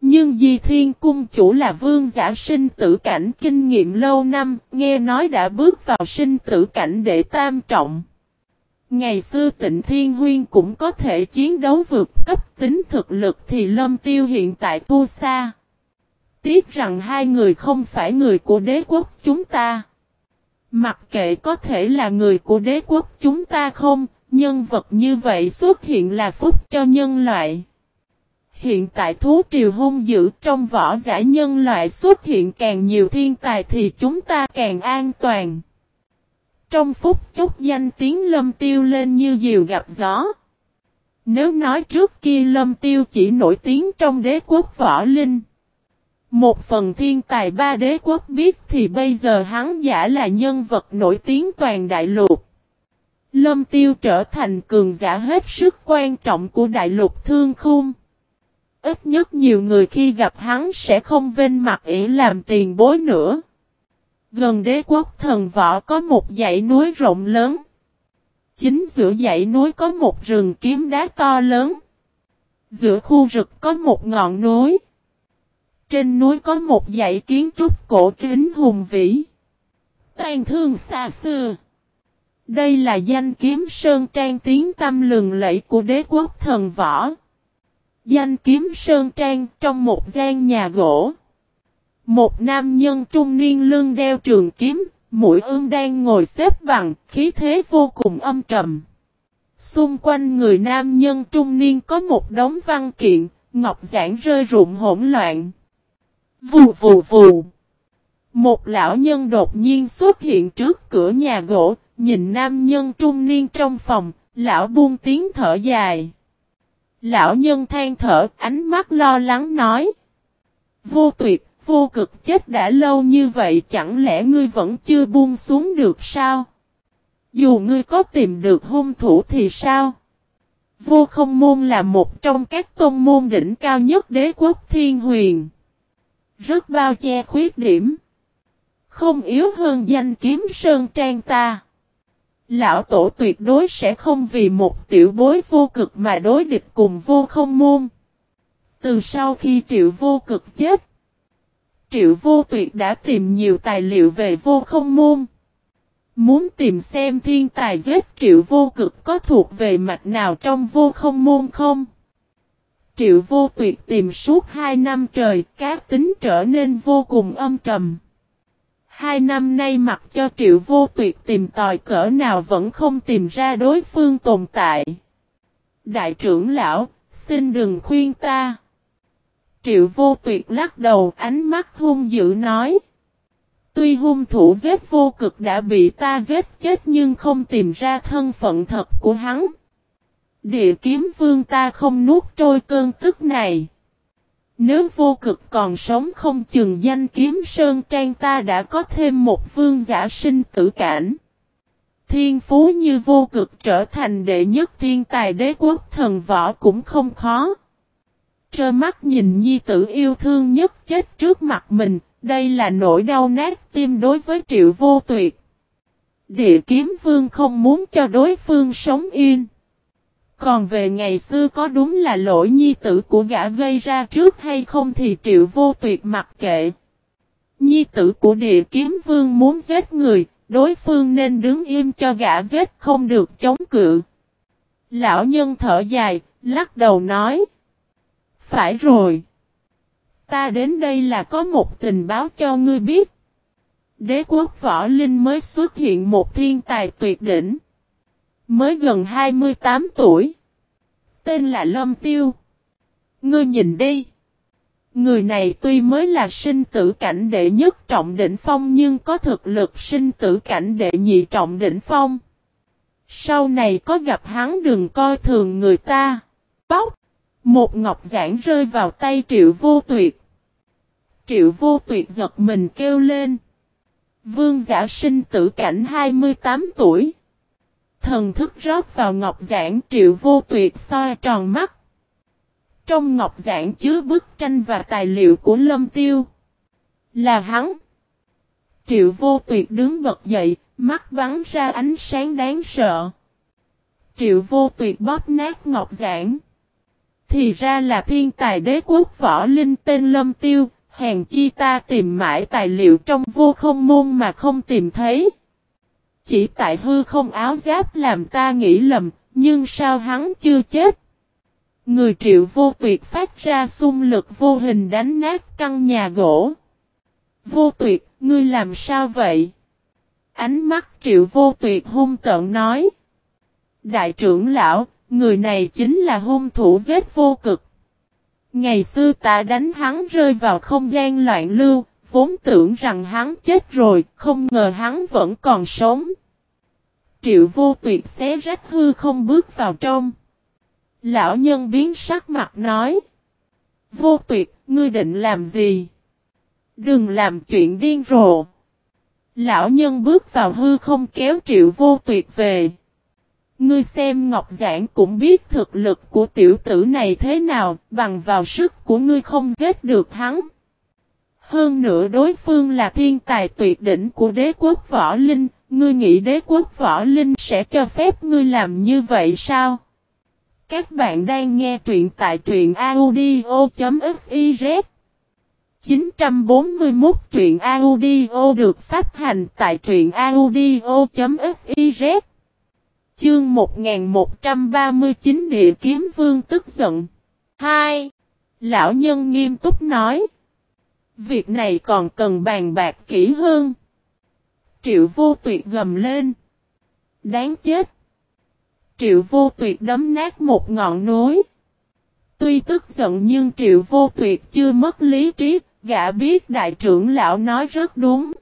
Nhưng Di Thiên Cung chủ là vương giả sinh tử cảnh kinh nghiệm lâu năm, nghe nói đã bước vào sinh tử cảnh để tam trọng. Ngày xưa tịnh Thiên Huyên cũng có thể chiến đấu vượt cấp tính thực lực thì Lâm Tiêu hiện tại tu xa. Tiếc rằng hai người không phải người của đế quốc chúng ta. Mặc kệ có thể là người của đế quốc chúng ta không, nhân vật như vậy xuất hiện là phúc cho nhân loại. Hiện tại thú triều hung dữ trong võ giả nhân loại xuất hiện càng nhiều thiên tài thì chúng ta càng an toàn. Trong phút chốc danh tiếng lâm tiêu lên như diều gặp gió. Nếu nói trước kia lâm tiêu chỉ nổi tiếng trong đế quốc võ linh. Một phần thiên tài ba đế quốc biết thì bây giờ hắn giả là nhân vật nổi tiếng toàn đại lục. Lâm tiêu trở thành cường giả hết sức quan trọng của đại lục thương khung. Ít nhất nhiều người khi gặp hắn sẽ không vinh mặt ỉ làm tiền bối nữa. Gần đế quốc thần võ có một dãy núi rộng lớn. Chính giữa dãy núi có một rừng kiếm đá to lớn. Giữa khu rực có một ngọn núi. Trên núi có một dãy kiến trúc cổ kính hùng vĩ. Tàn thương xa xưa. Đây là danh kiếm sơn trang tiếng tâm lừng lẫy của đế quốc thần võ. Danh kiếm sơn trang trong một gian nhà gỗ. Một nam nhân trung niên lưng đeo trường kiếm, mũi ương đang ngồi xếp bằng, khí thế vô cùng âm trầm. Xung quanh người nam nhân trung niên có một đống văn kiện, ngọc giản rơi rụng hỗn loạn. Vù vù vù. Một lão nhân đột nhiên xuất hiện trước cửa nhà gỗ, nhìn nam nhân trung niên trong phòng, lão buông tiếng thở dài. Lão nhân than thở, ánh mắt lo lắng nói. Vô tuyệt, vô cực chết đã lâu như vậy chẳng lẽ ngươi vẫn chưa buông xuống được sao? Dù ngươi có tìm được hung thủ thì sao? Vô không môn là một trong các tôn môn đỉnh cao nhất đế quốc thiên huyền. Rất bao che khuyết điểm. Không yếu hơn danh kiếm sơn trang ta. Lão tổ tuyệt đối sẽ không vì một tiểu bối vô cực mà đối địch cùng vô không môn. Từ sau khi triệu vô cực chết, triệu vô tuyệt đã tìm nhiều tài liệu về vô không môn. Muốn tìm xem thiên tài giết triệu vô cực có thuộc về mạch nào trong vô không môn không? Triệu vô tuyệt tìm suốt hai năm trời, cá tính trở nên vô cùng âm trầm. Hai năm nay mặc cho triệu vô tuyệt tìm tòi cỡ nào vẫn không tìm ra đối phương tồn tại. Đại trưởng lão, xin đừng khuyên ta. Triệu vô tuyệt lắc đầu ánh mắt hung dữ nói. Tuy hung thủ giết vô cực đã bị ta giết chết nhưng không tìm ra thân phận thật của hắn. Địa kiếm vương ta không nuốt trôi cơn tức này. Nếu vô cực còn sống không chừng danh kiếm sơn trang ta đã có thêm một vương giả sinh tử cảnh. Thiên phú như vô cực trở thành đệ nhất thiên tài đế quốc thần võ cũng không khó. Trơ mắt nhìn nhi tử yêu thương nhất chết trước mặt mình, đây là nỗi đau nát tim đối với triệu vô tuyệt. Địa kiếm vương không muốn cho đối phương sống yên. Còn về ngày xưa có đúng là lỗi nhi tử của gã gây ra trước hay không thì triệu vô tuyệt mặc kệ. Nhi tử của địa kiếm vương muốn giết người, đối phương nên đứng im cho gã giết không được chống cự. Lão nhân thở dài, lắc đầu nói. Phải rồi. Ta đến đây là có một tình báo cho ngươi biết. Đế quốc võ linh mới xuất hiện một thiên tài tuyệt đỉnh. Mới gần 28 tuổi. Tên là Lâm Tiêu. Ngươi nhìn đi. Người này tuy mới là sinh tử cảnh đệ nhất trọng đỉnh phong nhưng có thực lực sinh tử cảnh đệ nhị trọng đỉnh phong. Sau này có gặp hắn đừng coi thường người ta. Bóc. Một ngọc giản rơi vào tay triệu vô tuyệt. Triệu vô tuyệt giật mình kêu lên. Vương giả sinh tử cảnh 28 tuổi. Thần thức rót vào ngọc giản triệu vô tuyệt soi tròn mắt. Trong ngọc giản chứa bức tranh và tài liệu của Lâm Tiêu. Là hắn. Triệu vô tuyệt đứng bật dậy, mắt bắn ra ánh sáng đáng sợ. Triệu vô tuyệt bóp nát ngọc giản. Thì ra là thiên tài đế quốc võ linh tên Lâm Tiêu, hèn chi ta tìm mãi tài liệu trong vô không môn mà không tìm thấy. Chỉ tại hư không áo giáp làm ta nghĩ lầm, nhưng sao hắn chưa chết? Người triệu vô tuyệt phát ra xung lực vô hình đánh nát căn nhà gỗ. Vô tuyệt, ngươi làm sao vậy? Ánh mắt triệu vô tuyệt hung tợn nói. Đại trưởng lão, người này chính là hung thủ giết vô cực. Ngày xưa ta đánh hắn rơi vào không gian loạn lưu, vốn tưởng rằng hắn chết rồi, không ngờ hắn vẫn còn sống. Triệu vô tuyệt xé rách hư không bước vào trong. Lão nhân biến sắc mặt nói. Vô tuyệt, ngươi định làm gì? Đừng làm chuyện điên rồ. Lão nhân bước vào hư không kéo triệu vô tuyệt về. Ngươi xem Ngọc Giảng cũng biết thực lực của tiểu tử này thế nào, bằng vào sức của ngươi không giết được hắn. Hơn nữa đối phương là thiên tài tuyệt đỉnh của đế quốc võ linh, ngươi nghĩ đế quốc võ linh sẽ cho phép ngươi làm như vậy sao? Các bạn đang nghe truyện tại truyện audio.fiz 941 truyện audio được phát hành tại truyện audio.fiz Chương 1139 Địa Kiếm Vương tức giận 2. Lão nhân nghiêm túc nói Việc này còn cần bàn bạc kỹ hơn Triệu vô tuyệt gầm lên Đáng chết Triệu vô tuyệt đấm nát một ngọn núi. Tuy tức giận nhưng triệu vô tuyệt chưa mất lý trí, gã biết đại trưởng lão nói rất đúng.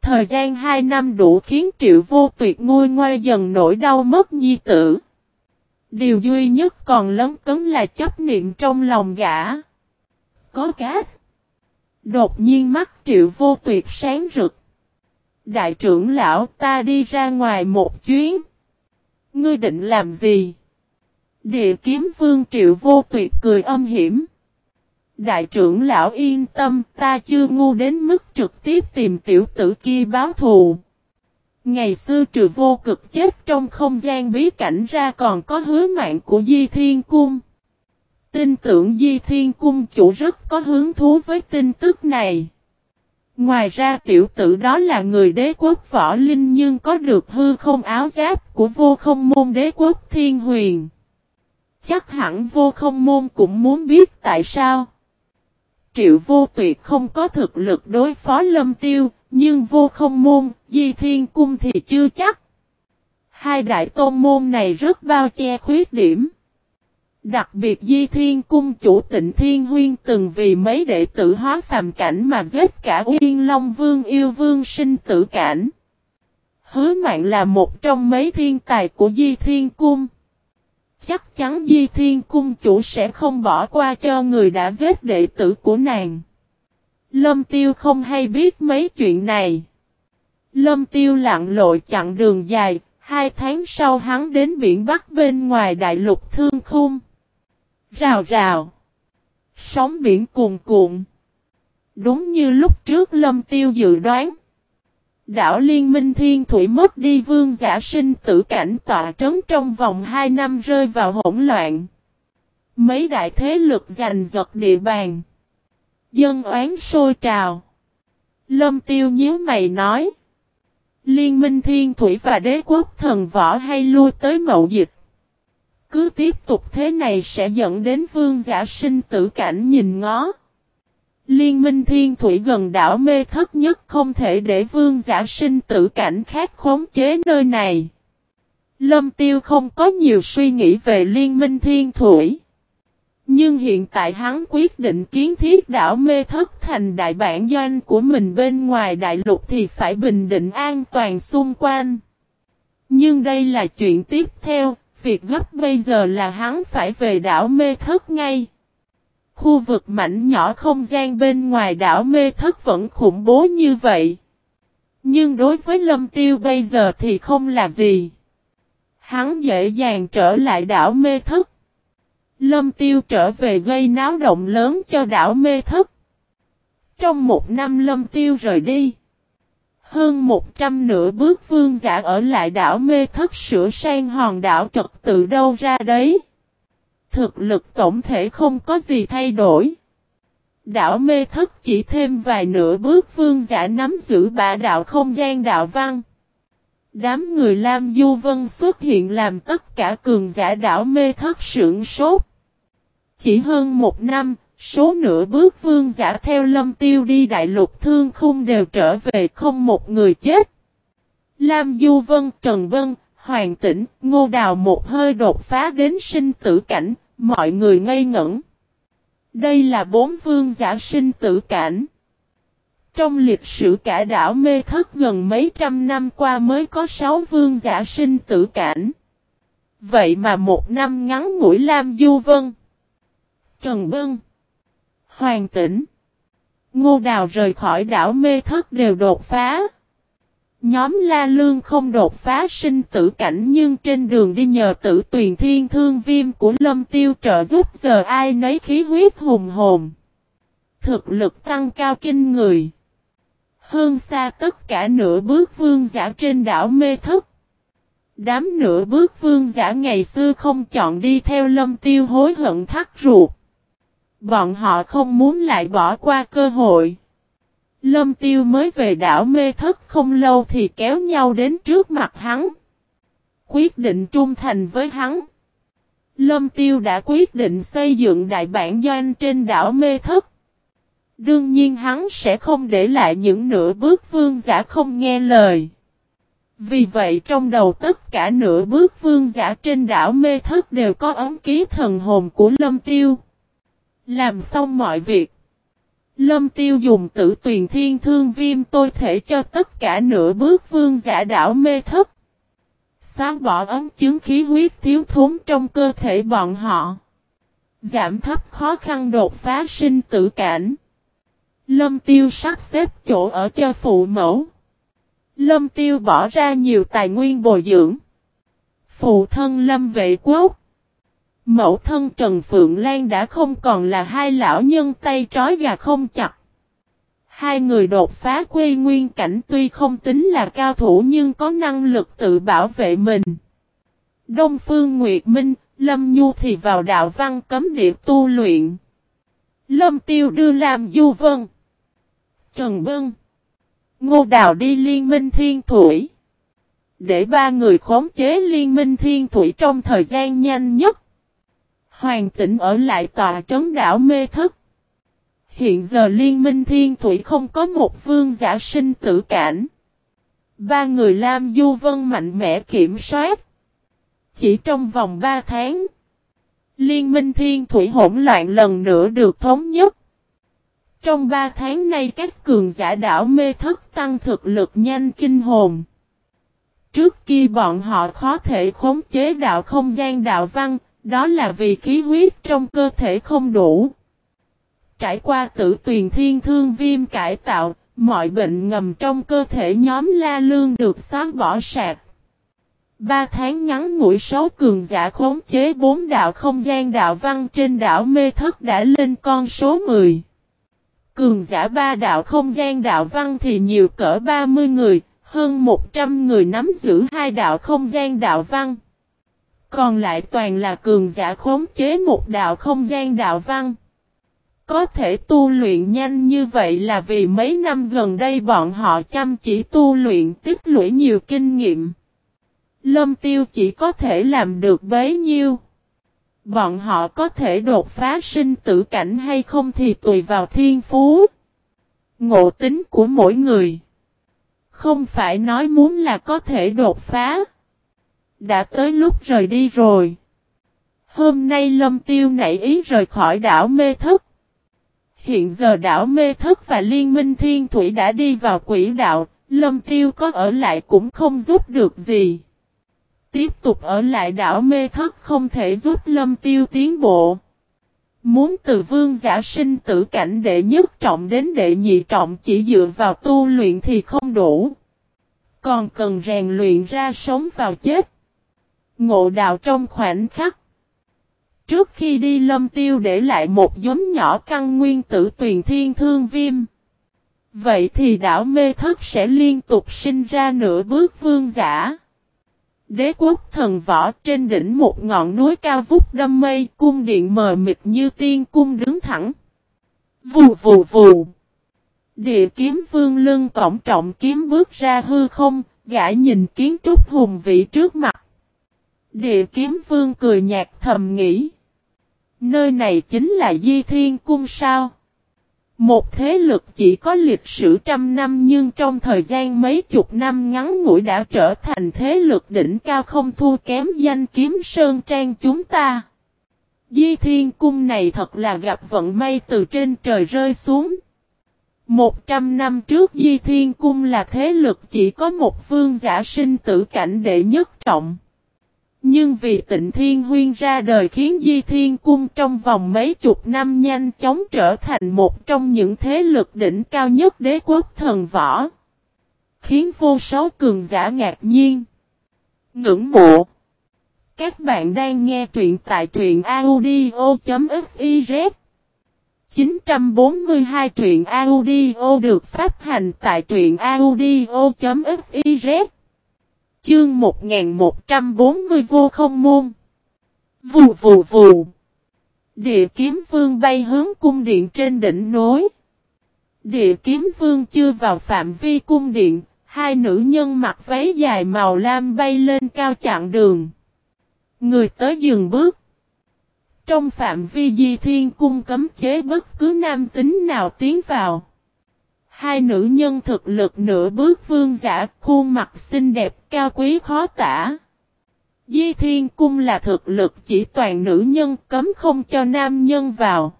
Thời gian hai năm đủ khiến triệu vô tuyệt nguôi ngoai dần nỗi đau mất nhi tử. Điều duy nhất còn lấn cấn là chấp niệm trong lòng gã. Có cát. Đột nhiên mắt triệu vô tuyệt sáng rực. Đại trưởng lão, ta đi ra ngoài một chuyến. Ngươi định làm gì? Địa kiếm vương triệu vô tuyệt cười âm hiểm. Đại trưởng lão yên tâm, ta chưa ngu đến mức trực tiếp tìm tiểu tử kia báo thù. Ngày xưa trừ vô cực chết trong không gian bí cảnh ra còn có hứa mạng của Di Thiên Cung. Tin tưởng Di Thiên Cung chủ rất có hứng thú với tin tức này. Ngoài ra tiểu tử đó là người đế quốc võ linh nhưng có được hư không áo giáp của vô không môn đế quốc thiên huyền. Chắc hẳn vô không môn cũng muốn biết tại sao. Triệu vô tuyệt không có thực lực đối phó lâm tiêu, Nhưng vô không môn, di thiên cung thì chưa chắc. Hai đại tôn môn này rất bao che khuyết điểm. Đặc biệt Di Thiên Cung chủ tịnh Thiên Huyên từng vì mấy đệ tử hóa phàm cảnh mà giết cả Uyên Long Vương yêu vương sinh tử cảnh. Hứa Mạng là một trong mấy thiên tài của Di Thiên Cung. Chắc chắn Di Thiên Cung chủ sẽ không bỏ qua cho người đã giết đệ tử của nàng. Lâm Tiêu không hay biết mấy chuyện này. Lâm Tiêu lặng lội chặn đường dài, hai tháng sau hắn đến biển Bắc bên ngoài đại lục thương khung. Rào rào. Sóng biển cuồn cuộn. Đúng như lúc trước Lâm Tiêu dự đoán. Đảo Liên minh Thiên Thủy mất đi vương giả sinh tử cảnh tọa trấn trong vòng 2 năm rơi vào hỗn loạn. Mấy đại thế lực giành giật địa bàn. Dân oán sôi trào. Lâm Tiêu nhíu mày nói. Liên minh Thiên Thủy và đế quốc thần võ hay lui tới mậu dịch. Cứ tiếp tục thế này sẽ dẫn đến vương giả sinh tử cảnh nhìn ngó. Liên minh thiên thủy gần đảo mê thất nhất không thể để vương giả sinh tử cảnh khác khống chế nơi này. Lâm tiêu không có nhiều suy nghĩ về liên minh thiên thủy. Nhưng hiện tại hắn quyết định kiến thiết đảo mê thất thành đại bản doanh của mình bên ngoài đại lục thì phải bình định an toàn xung quanh. Nhưng đây là chuyện tiếp theo, việc gấp bây giờ là hắn phải về đảo mê thất ngay. Khu vực mảnh nhỏ không gian bên ngoài đảo mê thất vẫn khủng bố như vậy. Nhưng đối với lâm tiêu bây giờ thì không là gì. Hắn dễ dàng trở lại đảo mê thất. Lâm tiêu trở về gây náo động lớn cho đảo mê thất. Trong một năm lâm tiêu rời đi. Hơn một trăm nửa bước vương giả ở lại đảo mê thất sửa sang hòn đảo trật tự đâu ra đấy. Thực lực tổng thể không có gì thay đổi. Đảo mê thất chỉ thêm vài nửa bước vương giả nắm giữ bả đạo không gian đạo văn. Đám người Lam Du Vân xuất hiện làm tất cả cường giả đảo mê thất sưởng sốt. Chỉ hơn một năm, Số nửa bước vương giả theo lâm tiêu đi đại lục thương khung đều trở về không một người chết. Lam Du Vân, Trần Vân, Hoàng Tĩnh, Ngô Đào một hơi đột phá đến sinh tử cảnh, mọi người ngây ngẩn. Đây là bốn vương giả sinh tử cảnh. Trong lịch sử cả đảo mê thất gần mấy trăm năm qua mới có sáu vương giả sinh tử cảnh. Vậy mà một năm ngắn ngủi Lam Du Vân. Trần Vân. Hoàng tĩnh. Ngô Đào rời khỏi đảo mê thất đều đột phá. Nhóm La Lương không đột phá sinh tử cảnh nhưng trên đường đi nhờ tử tuyền thiên thương viêm của lâm tiêu trợ giúp giờ ai nấy khí huyết hùng hồn. Thực lực tăng cao kinh người. Hơn xa tất cả nửa bước vương giả trên đảo mê thất. Đám nửa bước vương giả ngày xưa không chọn đi theo lâm tiêu hối hận thắt ruột. Bọn họ không muốn lại bỏ qua cơ hội. Lâm tiêu mới về đảo mê thất không lâu thì kéo nhau đến trước mặt hắn. Quyết định trung thành với hắn. Lâm tiêu đã quyết định xây dựng đại bản doanh trên đảo mê thất. Đương nhiên hắn sẽ không để lại những nửa bước vương giả không nghe lời. Vì vậy trong đầu tất cả nửa bước vương giả trên đảo mê thất đều có ấm ký thần hồn của lâm tiêu. Làm xong mọi việc. Lâm tiêu dùng tử tuyền thiên thương viêm tôi thể cho tất cả nửa bước vương giả đảo mê thất. Xóa bỏ ấm chứng khí huyết thiếu thốn trong cơ thể bọn họ. Giảm thấp khó khăn đột phá sinh tử cảnh. Lâm tiêu sắp xếp chỗ ở cho phụ mẫu. Lâm tiêu bỏ ra nhiều tài nguyên bồi dưỡng. Phụ thân lâm vệ quốc. Mẫu thân Trần Phượng Lan đã không còn là hai lão nhân tay trói gà không chặt. Hai người đột phá quê nguyên cảnh tuy không tính là cao thủ nhưng có năng lực tự bảo vệ mình. Đông Phương Nguyệt Minh, Lâm Nhu thì vào đạo văn cấm địa tu luyện. Lâm Tiêu đưa làm Du Vân. Trần Bân. Ngô Đào đi liên minh thiên thủy. Để ba người khống chế liên minh thiên thủy trong thời gian nhanh nhất. Hoàng tỉnh ở lại tòa trấn đảo mê thức. Hiện giờ liên minh thiên thủy không có một vương giả sinh tử cảnh. Ba người Lam Du Vân mạnh mẽ kiểm soát. Chỉ trong vòng ba tháng. Liên minh thiên thủy hỗn loạn lần nữa được thống nhất. Trong ba tháng nay các cường giả đảo mê thất tăng thực lực nhanh kinh hồn. Trước kia bọn họ khó thể khống chế đạo không gian đạo văn, đó là vì khí huyết trong cơ thể không đủ. Trải qua tử tuyền thiên thương viêm cải tạo, mọi bệnh ngầm trong cơ thể nhóm La Lương được xóa bỏ sạc. Ba tháng ngắn ngủi số cường giả khống chế bốn đạo không gian đạo văn trên đảo Mê Thất đã lên con số 10. Cường giả ba đạo không gian đạo văn thì nhiều cỡ 30 người, hơn 100 người nắm giữ hai đạo không gian đạo văn. Còn lại toàn là cường giả khống chế một đạo không gian đạo văn. Có thể tu luyện nhanh như vậy là vì mấy năm gần đây bọn họ chăm chỉ tu luyện tích lũy nhiều kinh nghiệm. Lâm tiêu chỉ có thể làm được bấy nhiêu. Bọn họ có thể đột phá sinh tử cảnh hay không thì tùy vào thiên phú. Ngộ tính của mỗi người. Không phải nói muốn là có thể đột phá. Đã tới lúc rời đi rồi. Hôm nay Lâm Tiêu nảy ý rời khỏi đảo Mê thức. Hiện giờ đảo Mê thức và Liên minh Thiên Thủy đã đi vào quỹ đạo, Lâm Tiêu có ở lại cũng không giúp được gì. Tiếp tục ở lại đảo Mê thức không thể giúp Lâm Tiêu tiến bộ. Muốn từ vương giả sinh tử cảnh đệ nhất trọng đến đệ nhị trọng chỉ dựa vào tu luyện thì không đủ. Còn cần rèn luyện ra sống vào chết. Ngộ đạo trong khoảnh khắc. Trước khi đi lâm tiêu để lại một giống nhỏ căn nguyên tử tuyền thiên thương viêm. Vậy thì đảo mê thất sẽ liên tục sinh ra nửa bước vương giả. Đế quốc thần võ trên đỉnh một ngọn núi cao vút đâm mây, cung điện mờ mịt như tiên cung đứng thẳng. Vù vù vù. Địa kiếm vương lưng cổng trọng kiếm bước ra hư không, gã nhìn kiến trúc hùng vĩ trước mặt. Địa kiếm vương cười nhạt thầm nghĩ. Nơi này chính là Di Thiên Cung sao? Một thế lực chỉ có lịch sử trăm năm nhưng trong thời gian mấy chục năm ngắn ngủi đã trở thành thế lực đỉnh cao không thua kém danh kiếm Sơn Trang chúng ta. Di Thiên Cung này thật là gặp vận may từ trên trời rơi xuống. Một trăm năm trước Di Thiên Cung là thế lực chỉ có một vương giả sinh tử cảnh đệ nhất trọng. Nhưng vì tịnh thiên huyên ra đời khiến Di Thiên Cung trong vòng mấy chục năm nhanh chóng trở thành một trong những thế lực đỉnh cao nhất đế quốc thần võ. Khiến vô số cường giả ngạc nhiên. Ngưỡng mộ. Các bạn đang nghe truyện tại truyện audio.fiz 942 truyện audio được phát hành tại truyện audio.fiz Chương 1140 vô không môn. Vù vù vù. Địa kiếm vương bay hướng cung điện trên đỉnh núi. Địa kiếm vương chưa vào phạm vi cung điện, hai nữ nhân mặc váy dài màu lam bay lên cao chặn đường. Người tới dừng bước. Trong phạm vi di thiên cung cấm chế bất cứ nam tính nào tiến vào. Hai nữ nhân thực lực nửa bước vương giả, khuôn mặt xinh đẹp, cao quý khó tả. Di Thiên Cung là thực lực chỉ toàn nữ nhân cấm không cho nam nhân vào.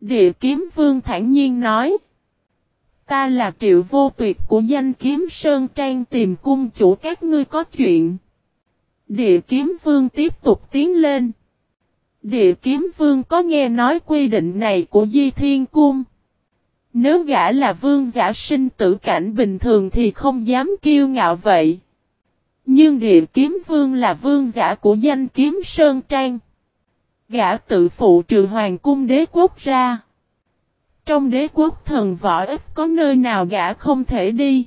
Địa kiếm vương thản nhiên nói. Ta là triệu vô tuyệt của danh kiếm Sơn Trang tìm cung chủ các ngươi có chuyện. Địa kiếm vương tiếp tục tiến lên. Địa kiếm vương có nghe nói quy định này của Di Thiên Cung. Nếu gã là vương giả sinh tử cảnh bình thường thì không dám kiêu ngạo vậy. Nhưng địa kiếm vương là vương giả của danh kiếm Sơn Trang. Gã tự phụ trừ hoàng cung đế quốc ra. Trong đế quốc thần võ ít có nơi nào gã không thể đi.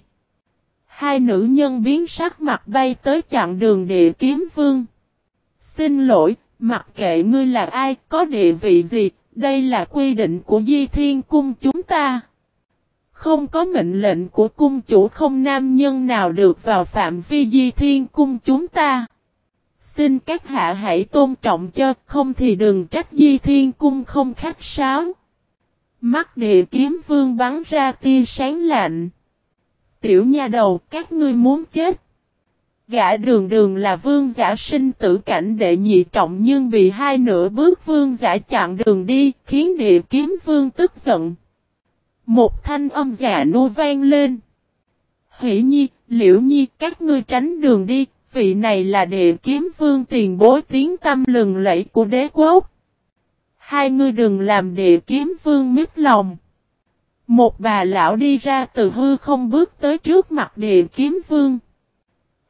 Hai nữ nhân biến sắc mặt bay tới chặn đường địa kiếm vương. Xin lỗi, mặc kệ ngươi là ai, có địa vị gì, đây là quy định của Di Thiên Cung chúng ta. Không có mệnh lệnh của cung chủ không nam nhân nào được vào phạm vi Di Thiên Cung chúng ta. Xin các hạ hãy tôn trọng cho, không thì đừng trách Di Thiên Cung không khách sáo. Mắt địa kiếm vương bắn ra tia sáng lạnh. Tiểu nha đầu, các ngươi muốn chết. Gã đường đường là vương giả sinh tử cảnh đệ nhị trọng nhưng bị hai nửa bước vương giả chặn đường đi, khiến địa kiếm vương tức giận. Một thanh âm giả nô vang lên. Hỷ nhi, liễu nhi, các ngươi tránh đường đi, vị này là địa kiếm vương tiền bối tiếng tâm lừng lẫy của đế quốc. Hai ngươi đừng làm địa kiếm vương mít lòng. Một bà lão đi ra từ hư không bước tới trước mặt địa kiếm vương.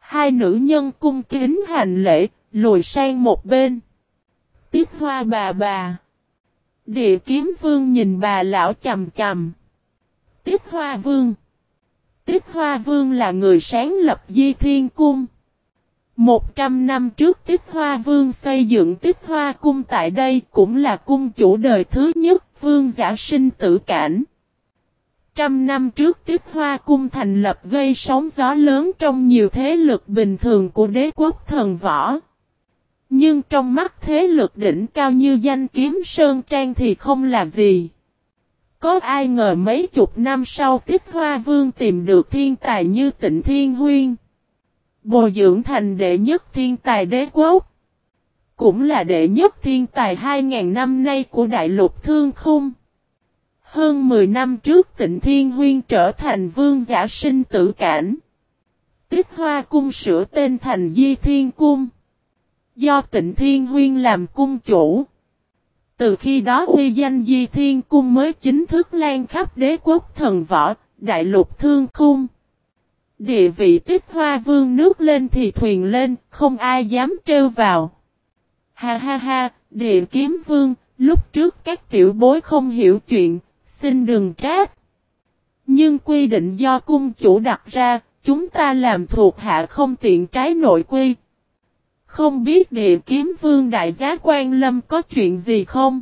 Hai nữ nhân cung kính hành lễ, lùi sang một bên. Tiếp hoa bà bà. Địa kiếm vương nhìn bà lão chầm chầm. Tiếp hoa vương. Tiếp hoa vương là người sáng lập di thiên cung. Một trăm năm trước Tích Hoa Vương xây dựng Tích Hoa Cung tại đây cũng là cung chủ đời thứ nhất Vương giả sinh tử cảnh. Trăm năm trước Tích Hoa Cung thành lập gây sóng gió lớn trong nhiều thế lực bình thường của đế quốc thần võ. Nhưng trong mắt thế lực đỉnh cao như danh kiếm Sơn Trang thì không là gì. Có ai ngờ mấy chục năm sau Tích Hoa Vương tìm được thiên tài như tịnh Thiên Huyên. Bồi dưỡng thành đệ nhất thiên tài đế quốc. Cũng là đệ nhất thiên tài 2.000 năm nay của đại lục thương khung. Hơn 10 năm trước tịnh Thiên Huyên trở thành vương giả sinh tử cảnh. Tích Hoa Cung sửa tên thành Di Thiên Cung. Do tịnh Thiên Huyên làm cung chủ. Từ khi đó uy danh Di Thiên Cung mới chính thức lan khắp đế quốc thần võ, đại lục thương khung. Địa vị tích hoa vương nước lên thì thuyền lên, không ai dám trêu vào. Ha ha ha, địa kiếm vương, lúc trước các tiểu bối không hiểu chuyện, xin đừng trách. Nhưng quy định do cung chủ đặt ra, chúng ta làm thuộc hạ không tiện trái nội quy. Không biết địa kiếm vương đại giá quan lâm có chuyện gì không?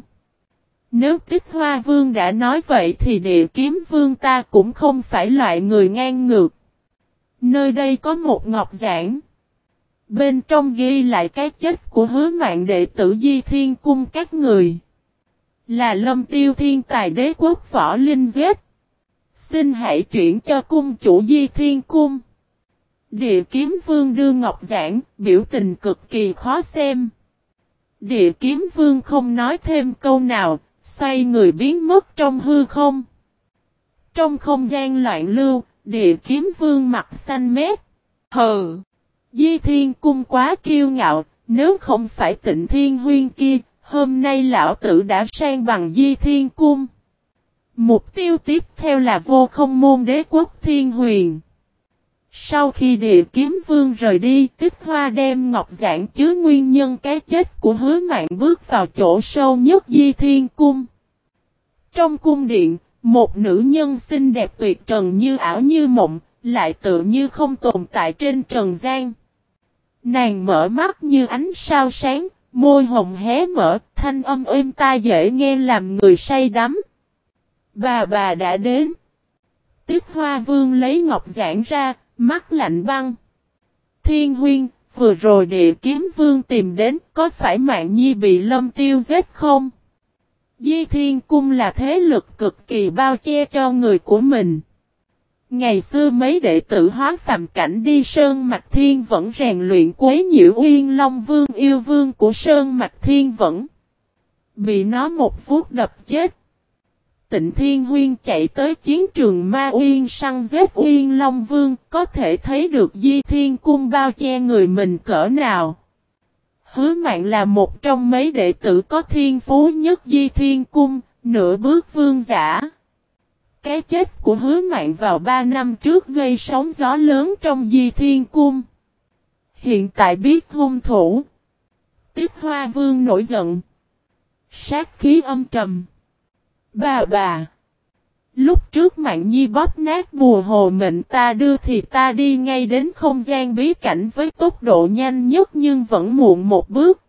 Nếu tích hoa vương đã nói vậy thì địa kiếm vương ta cũng không phải loại người ngang ngược. Nơi đây có một ngọc giảng. Bên trong ghi lại cái chết của hứa mạng đệ tử Di Thiên Cung các người. Là lâm tiêu thiên tài đế quốc võ linh giết. Xin hãy chuyển cho cung chủ Di Thiên Cung. Địa kiếm vương đưa ngọc giảng, biểu tình cực kỳ khó xem. Địa kiếm vương không nói thêm câu nào, xoay người biến mất trong hư không. Trong không gian loạn lưu, Địa kiếm vương mặt xanh mét. Hờ! Di thiên cung quá kiêu ngạo, nếu không phải tịnh thiên huyên kia, hôm nay lão tử đã sang bằng di thiên cung. Mục tiêu tiếp theo là vô không môn đế quốc thiên huyền. Sau khi địa kiếm vương rời đi, tích hoa đem ngọc giảng chứa nguyên nhân cái chết của hứa mạng bước vào chỗ sâu nhất di thiên cung. Trong cung điện, một nữ nhân xinh đẹp tuyệt trần như ảo như mộng, lại tự như không tồn tại trên trần gian. Nàng mở mắt như ánh sao sáng, môi hồng hé mở, thanh âm êm tai dễ nghe làm người say đắm. Bà bà đã đến. Tiếp hoa vương lấy ngọc giảng ra, mắt lạnh băng. Thiên huyên, vừa rồi địa kiếm vương tìm đến, có phải mạng nhi bị lâm tiêu giết không? Di Thiên Cung là thế lực cực kỳ bao che cho người của mình. Ngày xưa mấy đệ tử hóa phàm cảnh đi Sơn Mạch Thiên vẫn rèn luyện quấy nhiễu Uyên Long Vương yêu vương của Sơn Mạch Thiên vẫn. Bị nó một vuốt đập chết. Tịnh Thiên Huyên chạy tới chiến trường Ma Uyên săn giết Uyên Long Vương có thể thấy được Di Thiên Cung bao che người mình cỡ nào. Hứa mạng là một trong mấy đệ tử có thiên phú nhất di thiên cung, nửa bước vương giả. Cái chết của hứa mạng vào ba năm trước gây sóng gió lớn trong di thiên cung. Hiện tại biết hung thủ. Tiếp hoa vương nổi giận. Sát khí âm trầm. Bà bà. Lúc trước Mạng Nhi bóp nát bùa hồ mệnh ta đưa thì ta đi ngay đến không gian bí cảnh với tốc độ nhanh nhất nhưng vẫn muộn một bước.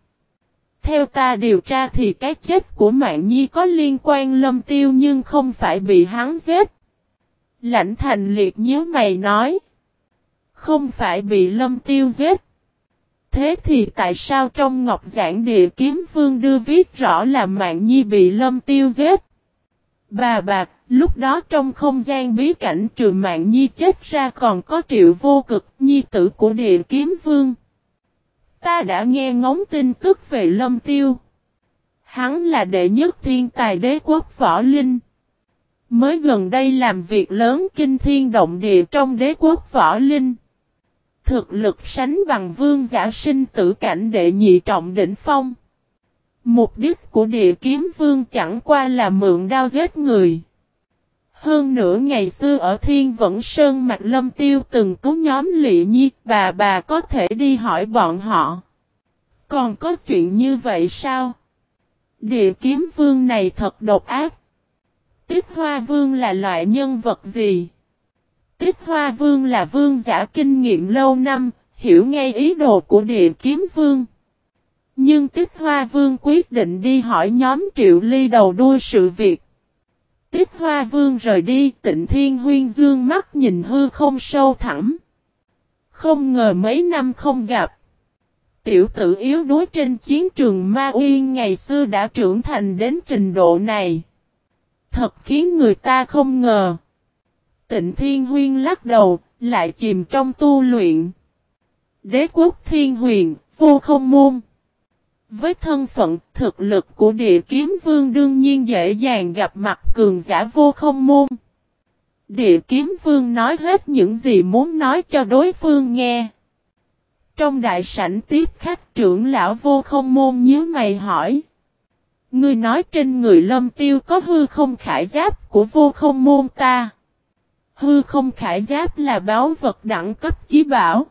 Theo ta điều tra thì cái chết của Mạng Nhi có liên quan lâm tiêu nhưng không phải bị hắn giết. Lãnh thành liệt nhớ mày nói. Không phải bị lâm tiêu giết. Thế thì tại sao trong ngọc giảng địa kiếm vương đưa viết rõ là Mạng Nhi bị lâm tiêu giết? Bà bạc, lúc đó trong không gian bí cảnh trừ mạng nhi chết ra còn có triệu vô cực nhi tử của địa kiếm vương. Ta đã nghe ngóng tin tức về lâm tiêu. Hắn là đệ nhất thiên tài đế quốc võ linh. Mới gần đây làm việc lớn kinh thiên động địa trong đế quốc võ linh. Thực lực sánh bằng vương giả sinh tử cảnh đệ nhị trọng đỉnh phong. Mục đích của địa kiếm vương chẳng qua là mượn đao giết người. Hơn nữa ngày xưa ở Thiên Vẫn Sơn Mạch Lâm Tiêu từng cứu nhóm Lị Nhi, bà bà có thể đi hỏi bọn họ. Còn có chuyện như vậy sao? Địa kiếm vương này thật độc ác. Tích Hoa Vương là loại nhân vật gì? Tích Hoa Vương là vương giả kinh nghiệm lâu năm, hiểu ngay ý đồ của địa kiếm vương. Nhưng Tích Hoa Vương quyết định đi hỏi nhóm triệu ly đầu đuôi sự việc. Tiết Hoa Vương rời đi, tịnh Thiên Huyên Dương mắt nhìn hư không sâu thẳm. Không ngờ mấy năm không gặp. Tiểu tử yếu đuối trên chiến trường Ma Uyên ngày xưa đã trưởng thành đến trình độ này. Thật khiến người ta không ngờ. Tịnh Thiên Huyên lắc đầu, lại chìm trong tu luyện. Đế quốc Thiên Huyền, vô không môn. Với thân phận, thực lực của địa kiếm vương đương nhiên dễ dàng gặp mặt cường giả vô không môn. Địa kiếm vương nói hết những gì muốn nói cho đối phương nghe. Trong đại sảnh tiếp khách trưởng lão vô không môn nhớ mày hỏi. Ngươi nói trên người lâm tiêu có hư không khải giáp của vô không môn ta. Hư không khải giáp là báo vật đẳng cấp chí bảo.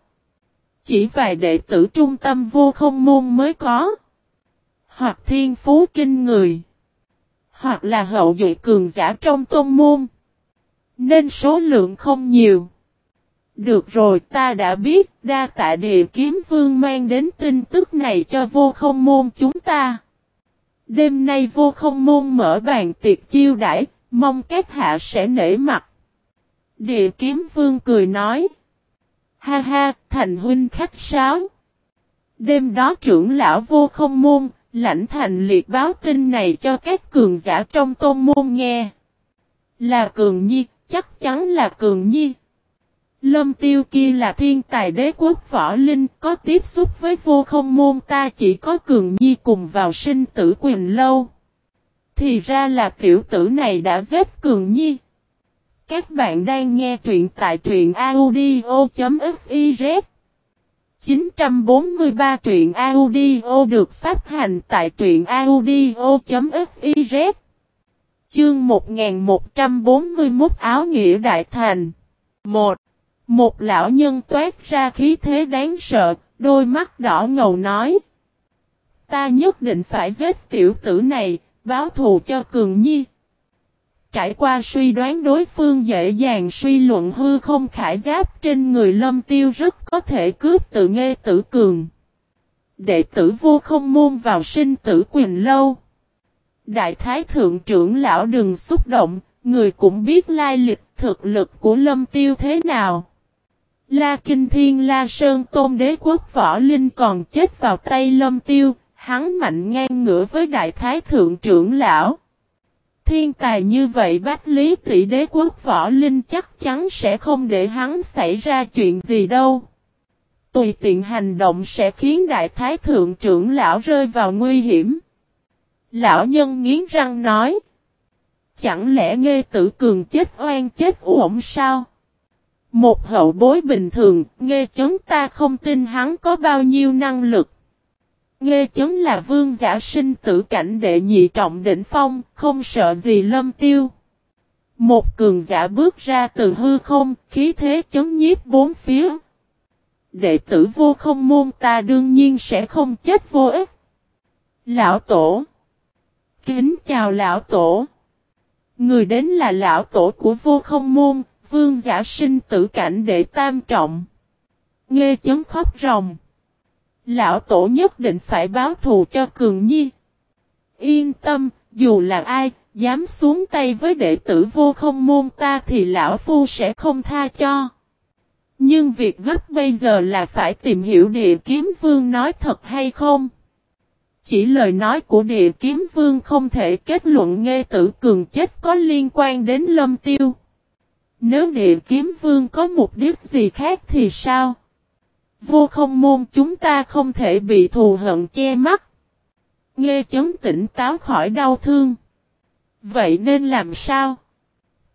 Chỉ vài đệ tử trung tâm vô không môn mới có hoặc thiên phú kinh người, hoặc là hậu duệ cường giả trong tôn môn. Nên số lượng không nhiều. Được rồi ta đã biết đa tạ địa kiếm vương mang đến tin tức này cho vô không môn chúng ta. Đêm nay vô không môn mở bàn tiệc chiêu đãi, mong các hạ sẽ nể mặt. Địa kiếm vương cười nói. Ha ha, thành huynh khách sáo. Đêm đó trưởng lão vô không môn, Lãnh thành liệt báo tin này cho các cường giả trong tôn môn nghe. Là cường nhi, chắc chắn là cường nhi. Lâm tiêu kia là thiên tài đế quốc võ linh, có tiếp xúc với vô không môn ta chỉ có cường nhi cùng vào sinh tử quyền lâu. Thì ra là tiểu tử này đã giết cường nhi. Các bạn đang nghe truyện tại truyện audio.fif 943 truyện audio được phát hành tại truyện audio.fiz Chương 1141 Áo Nghĩa Đại Thành 1. Một lão nhân toát ra khí thế đáng sợ, đôi mắt đỏ ngầu nói Ta nhất định phải giết tiểu tử này, báo thù cho Cường Nhi trải qua suy đoán đối phương dễ dàng suy luận hư không khải giáp trên người lâm tiêu rất có thể cướp tự nghe tử cường. Đệ tử vô không môn vào sinh tử quyền lâu. Đại thái thượng trưởng lão đừng xúc động, người cũng biết lai lịch thực lực của lâm tiêu thế nào. La Kinh Thiên La Sơn Tôn Đế Quốc Võ Linh còn chết vào tay lâm tiêu, hắn mạnh ngang ngửa với đại thái thượng trưởng lão. Thiên tài như vậy Bách Lý tỷ đế quốc võ linh chắc chắn sẽ không để hắn xảy ra chuyện gì đâu. Tùy tiện hành động sẽ khiến đại thái thượng trưởng lão rơi vào nguy hiểm. Lão nhân nghiến răng nói. Chẳng lẽ nghe tử cường chết oan chết uổng sao? Một hậu bối bình thường, nghe chấn ta không tin hắn có bao nhiêu năng lực. Nghê chấn là vương giả sinh tử cảnh đệ nhị trọng đỉnh phong, không sợ gì lâm tiêu. Một cường giả bước ra từ hư không, khí thế chấn nhiếp bốn phía. Đệ tử vô không môn ta đương nhiên sẽ không chết vô ích. Lão Tổ Kính chào Lão Tổ Người đến là Lão Tổ của vô không môn, vương giả sinh tử cảnh đệ tam trọng. Nghe chấn khóc ròng Lão tổ nhất định phải báo thù cho Cường Nhi. Yên tâm, dù là ai, dám xuống tay với đệ tử vô không môn ta thì lão phu sẽ không tha cho. Nhưng việc gấp bây giờ là phải tìm hiểu địa kiếm vương nói thật hay không. Chỉ lời nói của địa kiếm vương không thể kết luận nghe tử cường chết có liên quan đến lâm tiêu. Nếu địa kiếm vương có mục đích gì khác thì sao? Vô không môn chúng ta không thể bị thù hận che mắt. Nghe chấm tỉnh táo khỏi đau thương. Vậy nên làm sao?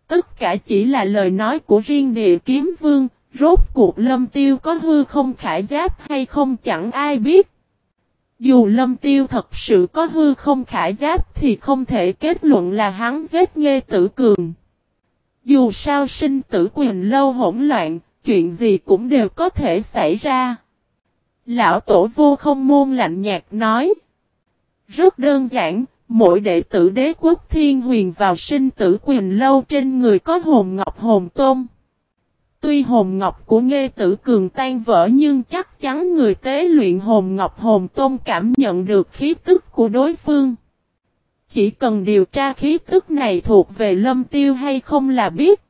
Tất cả chỉ là lời nói của riêng địa kiếm vương, rốt cuộc lâm tiêu có hư không khải giáp hay không chẳng ai biết. Dù lâm tiêu thật sự có hư không khải giáp thì không thể kết luận là hắn giết nghe tử cường. Dù sao sinh tử quyền lâu hỗn loạn, chuyện gì cũng đều có thể xảy ra. Lão tổ vô không môn lạnh nhạt nói. Rất đơn giản, mỗi đệ tử đế quốc thiên huyền vào sinh tử quyền lâu trên người có hồn ngọc hồn tôm. Tuy hồn ngọc của nghe tử cường tan vỡ nhưng chắc chắn người tế luyện hồn ngọc hồn tôm cảm nhận được khí tức của đối phương. Chỉ cần điều tra khí tức này thuộc về lâm tiêu hay không là biết.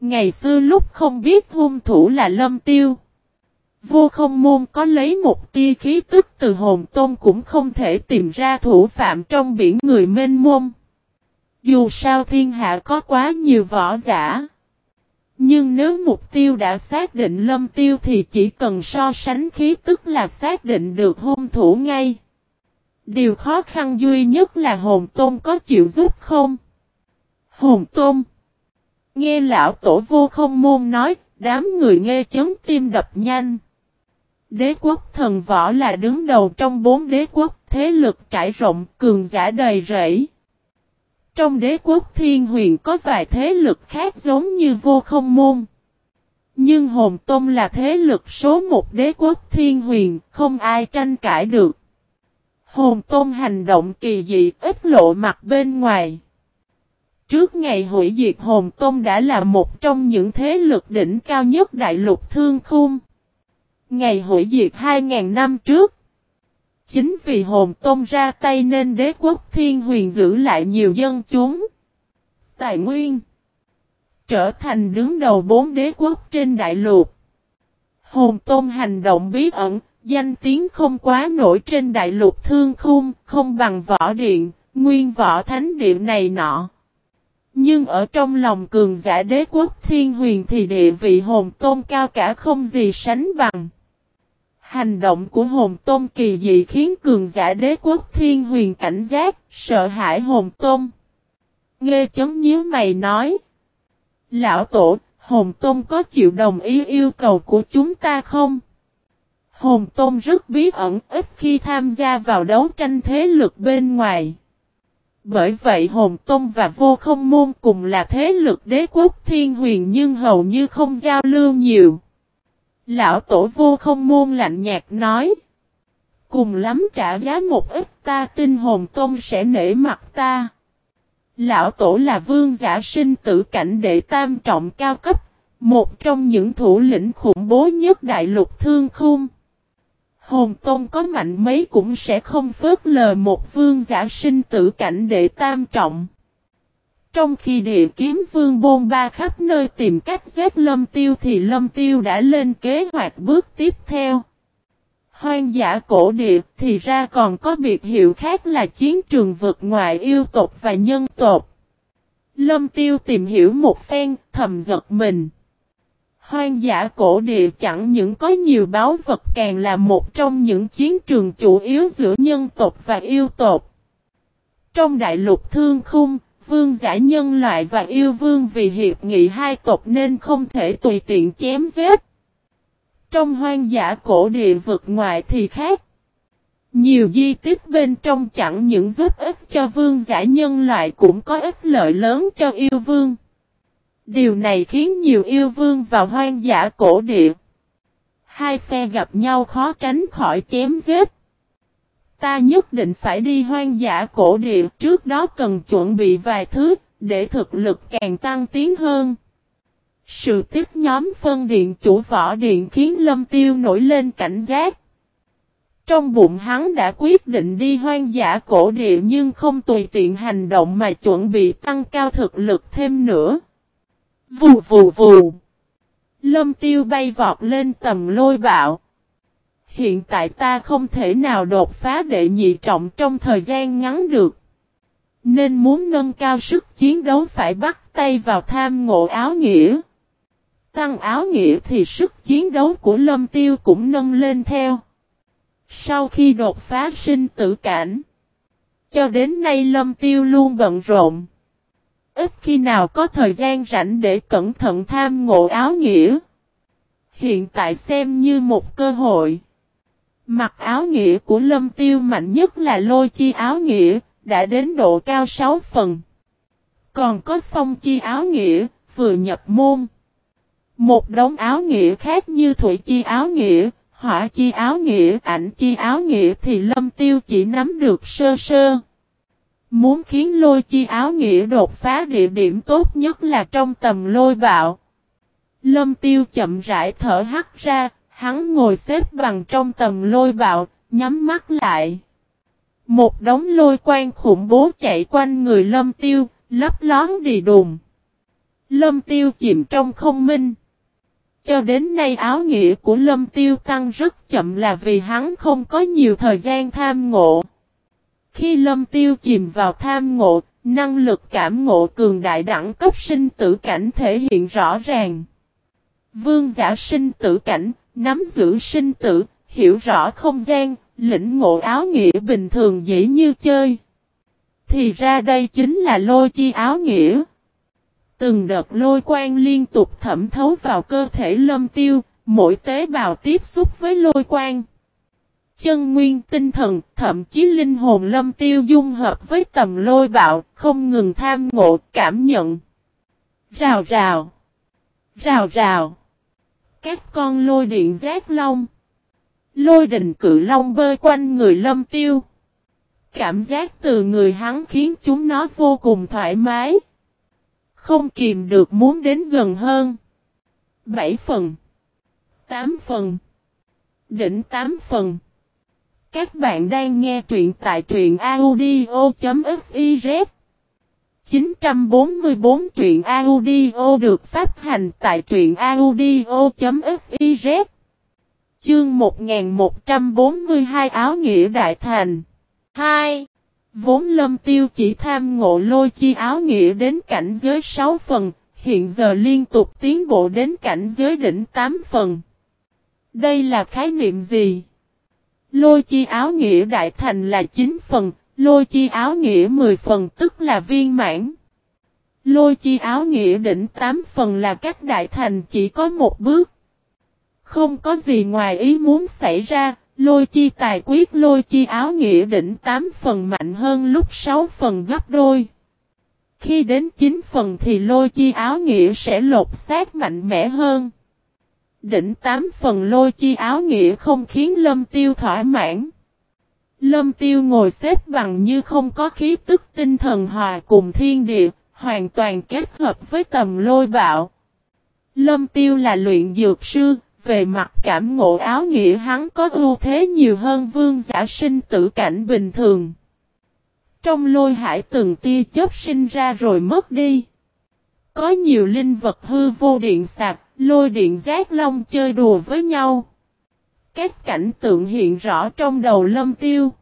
Ngày xưa lúc không biết hung thủ là lâm tiêu. Vô không môn có lấy một tia khí tức từ hồn tôn cũng không thể tìm ra thủ phạm trong biển người mênh mông. Dù sao thiên hạ có quá nhiều võ giả. Nhưng nếu mục tiêu đã xác định lâm tiêu thì chỉ cần so sánh khí tức là xác định được hung thủ ngay. Điều khó khăn duy nhất là hồn tôn có chịu giúp không? Hồn tôn. Nghe lão tổ vô không môn nói, đám người nghe chấm tim đập nhanh. Đế quốc thần võ là đứng đầu trong bốn đế quốc, thế lực trải rộng, cường giả đầy rẫy. Trong đế quốc thiên huyền có vài thế lực khác giống như vô không môn. Nhưng hồn tôm là thế lực số một đế quốc thiên huyền, không ai tranh cãi được. Hồn tôn hành động kỳ dị ít lộ mặt bên ngoài. Trước ngày hủy diệt hồn tông đã là một trong những thế lực đỉnh cao nhất đại lục thương khung. Ngày hủy diệt 2.000 năm trước. Chính vì hồn tông ra tay nên đế quốc thiên huyền giữ lại nhiều dân chúng. Tài nguyên. Trở thành đứng đầu bốn đế quốc trên đại lục. Hồn tôn hành động bí ẩn, danh tiếng không quá nổi trên đại lục thương khung, không bằng võ điện, nguyên võ thánh điện này nọ. Nhưng ở trong lòng cường giả đế quốc thiên huyền thì địa vị hồn tôn cao cả không gì sánh bằng. Hành động của hồn tôn kỳ dị khiến cường giả đế quốc thiên huyền cảnh giác, sợ hãi hồn tôn. Nghe chấm nhíu mày nói. Lão tổ, hồn tôn có chịu đồng ý yêu cầu của chúng ta không? Hồn tôn rất bí ẩn ít khi tham gia vào đấu tranh thế lực bên ngoài. Bởi vậy hồn Tông và vô không môn cùng là thế lực đế quốc thiên huyền nhưng hầu như không giao lưu nhiều. Lão tổ vô không môn lạnh nhạt nói. Cùng lắm trả giá một ít ta tin hồn Tông sẽ nể mặt ta. Lão tổ là vương giả sinh tử cảnh đệ tam trọng cao cấp, một trong những thủ lĩnh khủng bố nhất đại lục thương khung. Hồn tôn có mạnh mấy cũng sẽ không phớt lờ một vương giả sinh tử cảnh đệ tam trọng. Trong khi địa kiếm vương bôn ba khắp nơi tìm cách giết lâm tiêu thì lâm tiêu đã lên kế hoạch bước tiếp theo. Hoang dã cổ địa thì ra còn có biệt hiệu khác là chiến trường vực ngoại yêu tộc và nhân tộc. Lâm tiêu tìm hiểu một phen, thầm giật mình. Hoang dã cổ địa chẳng những có nhiều báo vật càng là một trong những chiến trường chủ yếu giữa nhân tộc và yêu tộc. Trong đại lục thương khung, vương giả nhân loại và yêu vương vì hiệp nghị hai tộc nên không thể tùy tiện chém giết. Trong hoang dã cổ địa vực ngoại thì khác. Nhiều di tích bên trong chẳng những giúp ích cho vương giả nhân loại cũng có ích lợi lớn cho yêu vương. Điều này khiến nhiều yêu vương vào hoang dã cổ địa. Hai phe gặp nhau khó tránh khỏi chém giết. Ta nhất định phải đi hoang dã cổ địa, trước đó cần chuẩn bị vài thứ, để thực lực càng tăng tiến hơn. Sự tiếp nhóm phân điện chủ võ điện khiến Lâm Tiêu nổi lên cảnh giác. Trong bụng hắn đã quyết định đi hoang dã cổ địa nhưng không tùy tiện hành động mà chuẩn bị tăng cao thực lực thêm nữa. Vù vù vù. Lâm tiêu bay vọt lên tầm lôi bạo. hiện tại ta không thể nào đột phá đệ nhị trọng trong thời gian ngắn được. Nên muốn nâng cao sức chiến đấu phải bắt tay vào tham ngộ áo nghĩa. Tăng áo nghĩa thì sức chiến đấu của lâm tiêu cũng nâng lên theo. Sau khi đột phá sinh tử cảnh, cho đến nay lâm tiêu luôn bận rộn. Ít khi nào có thời gian rảnh để cẩn thận tham ngộ áo nghĩa. Hiện tại xem như một cơ hội. Mặc áo nghĩa của lâm tiêu mạnh nhất là lôi chi áo nghĩa, đã đến độ cao 6 phần. Còn có phong chi áo nghĩa, vừa nhập môn. Một đống áo nghĩa khác như thủy chi áo nghĩa, hỏa chi áo nghĩa, ảnh chi áo nghĩa thì lâm tiêu chỉ nắm được sơ sơ. Muốn khiến lôi chi áo nghĩa đột phá địa điểm tốt nhất là trong tầm lôi bạo. Lâm tiêu chậm rãi thở hắt ra, hắn ngồi xếp bằng trong tầm lôi bạo, nhắm mắt lại. Một đống lôi quang khủng bố chạy quanh người lâm tiêu, lấp lón đi đùng. Lâm tiêu chìm trong không minh. Cho đến nay áo nghĩa của lâm tiêu tăng rất chậm là vì hắn không có nhiều thời gian tham ngộ. Khi lâm tiêu chìm vào tham ngộ, năng lực cảm ngộ cường đại đẳng cấp sinh tử cảnh thể hiện rõ ràng. Vương giả sinh tử cảnh, nắm giữ sinh tử, hiểu rõ không gian, lĩnh ngộ áo nghĩa bình thường dễ như chơi. Thì ra đây chính là lôi chi áo nghĩa. Từng đợt lôi quang liên tục thẩm thấu vào cơ thể lâm tiêu, mỗi tế bào tiếp xúc với lôi quang. Chân nguyên tinh thần, thậm chí linh hồn lâm tiêu dung hợp với tầm lôi bạo, không ngừng tham ngộ, cảm nhận. Rào rào. Rào rào. Các con lôi điện giác long. Lôi đình cự long bơi quanh người lâm tiêu. Cảm giác từ người hắn khiến chúng nó vô cùng thoải mái. Không kìm được muốn đến gần hơn. 7 phần. 8 phần. Đỉnh 8 phần. Các bạn đang nghe truyện tại truyện audio.fiz 944 truyện audio được phát hành tại truyện audio.fiz Chương 1142 áo nghĩa đại thành 2. Vốn lâm tiêu chỉ tham ngộ lôi chi áo nghĩa đến cảnh giới 6 phần, hiện giờ liên tục tiến bộ đến cảnh giới đỉnh 8 phần. Đây là khái niệm gì? Lôi chi áo nghĩa đại thành là 9 phần, lôi chi áo nghĩa 10 phần tức là viên mãn. Lôi chi áo nghĩa đỉnh 8 phần là các đại thành chỉ có một bước. Không có gì ngoài ý muốn xảy ra, lôi chi tài quyết lôi chi áo nghĩa đỉnh 8 phần mạnh hơn lúc 6 phần gấp đôi. Khi đến 9 phần thì lôi chi áo nghĩa sẽ lột xác mạnh mẽ hơn. Đỉnh tám phần lôi chi áo nghĩa không khiến lâm tiêu thỏa mãn. Lâm tiêu ngồi xếp bằng như không có khí tức tinh thần hòa cùng thiên địa, hoàn toàn kết hợp với tầm lôi bạo. Lâm tiêu là luyện dược sư, về mặt cảm ngộ áo nghĩa hắn có ưu thế nhiều hơn vương giả sinh tử cảnh bình thường. Trong lôi hải từng tia chớp sinh ra rồi mất đi. Có nhiều linh vật hư vô điện sạc, lôi điện giác long chơi đùa với nhau. Các cảnh tượng hiện rõ trong đầu lâm tiêu.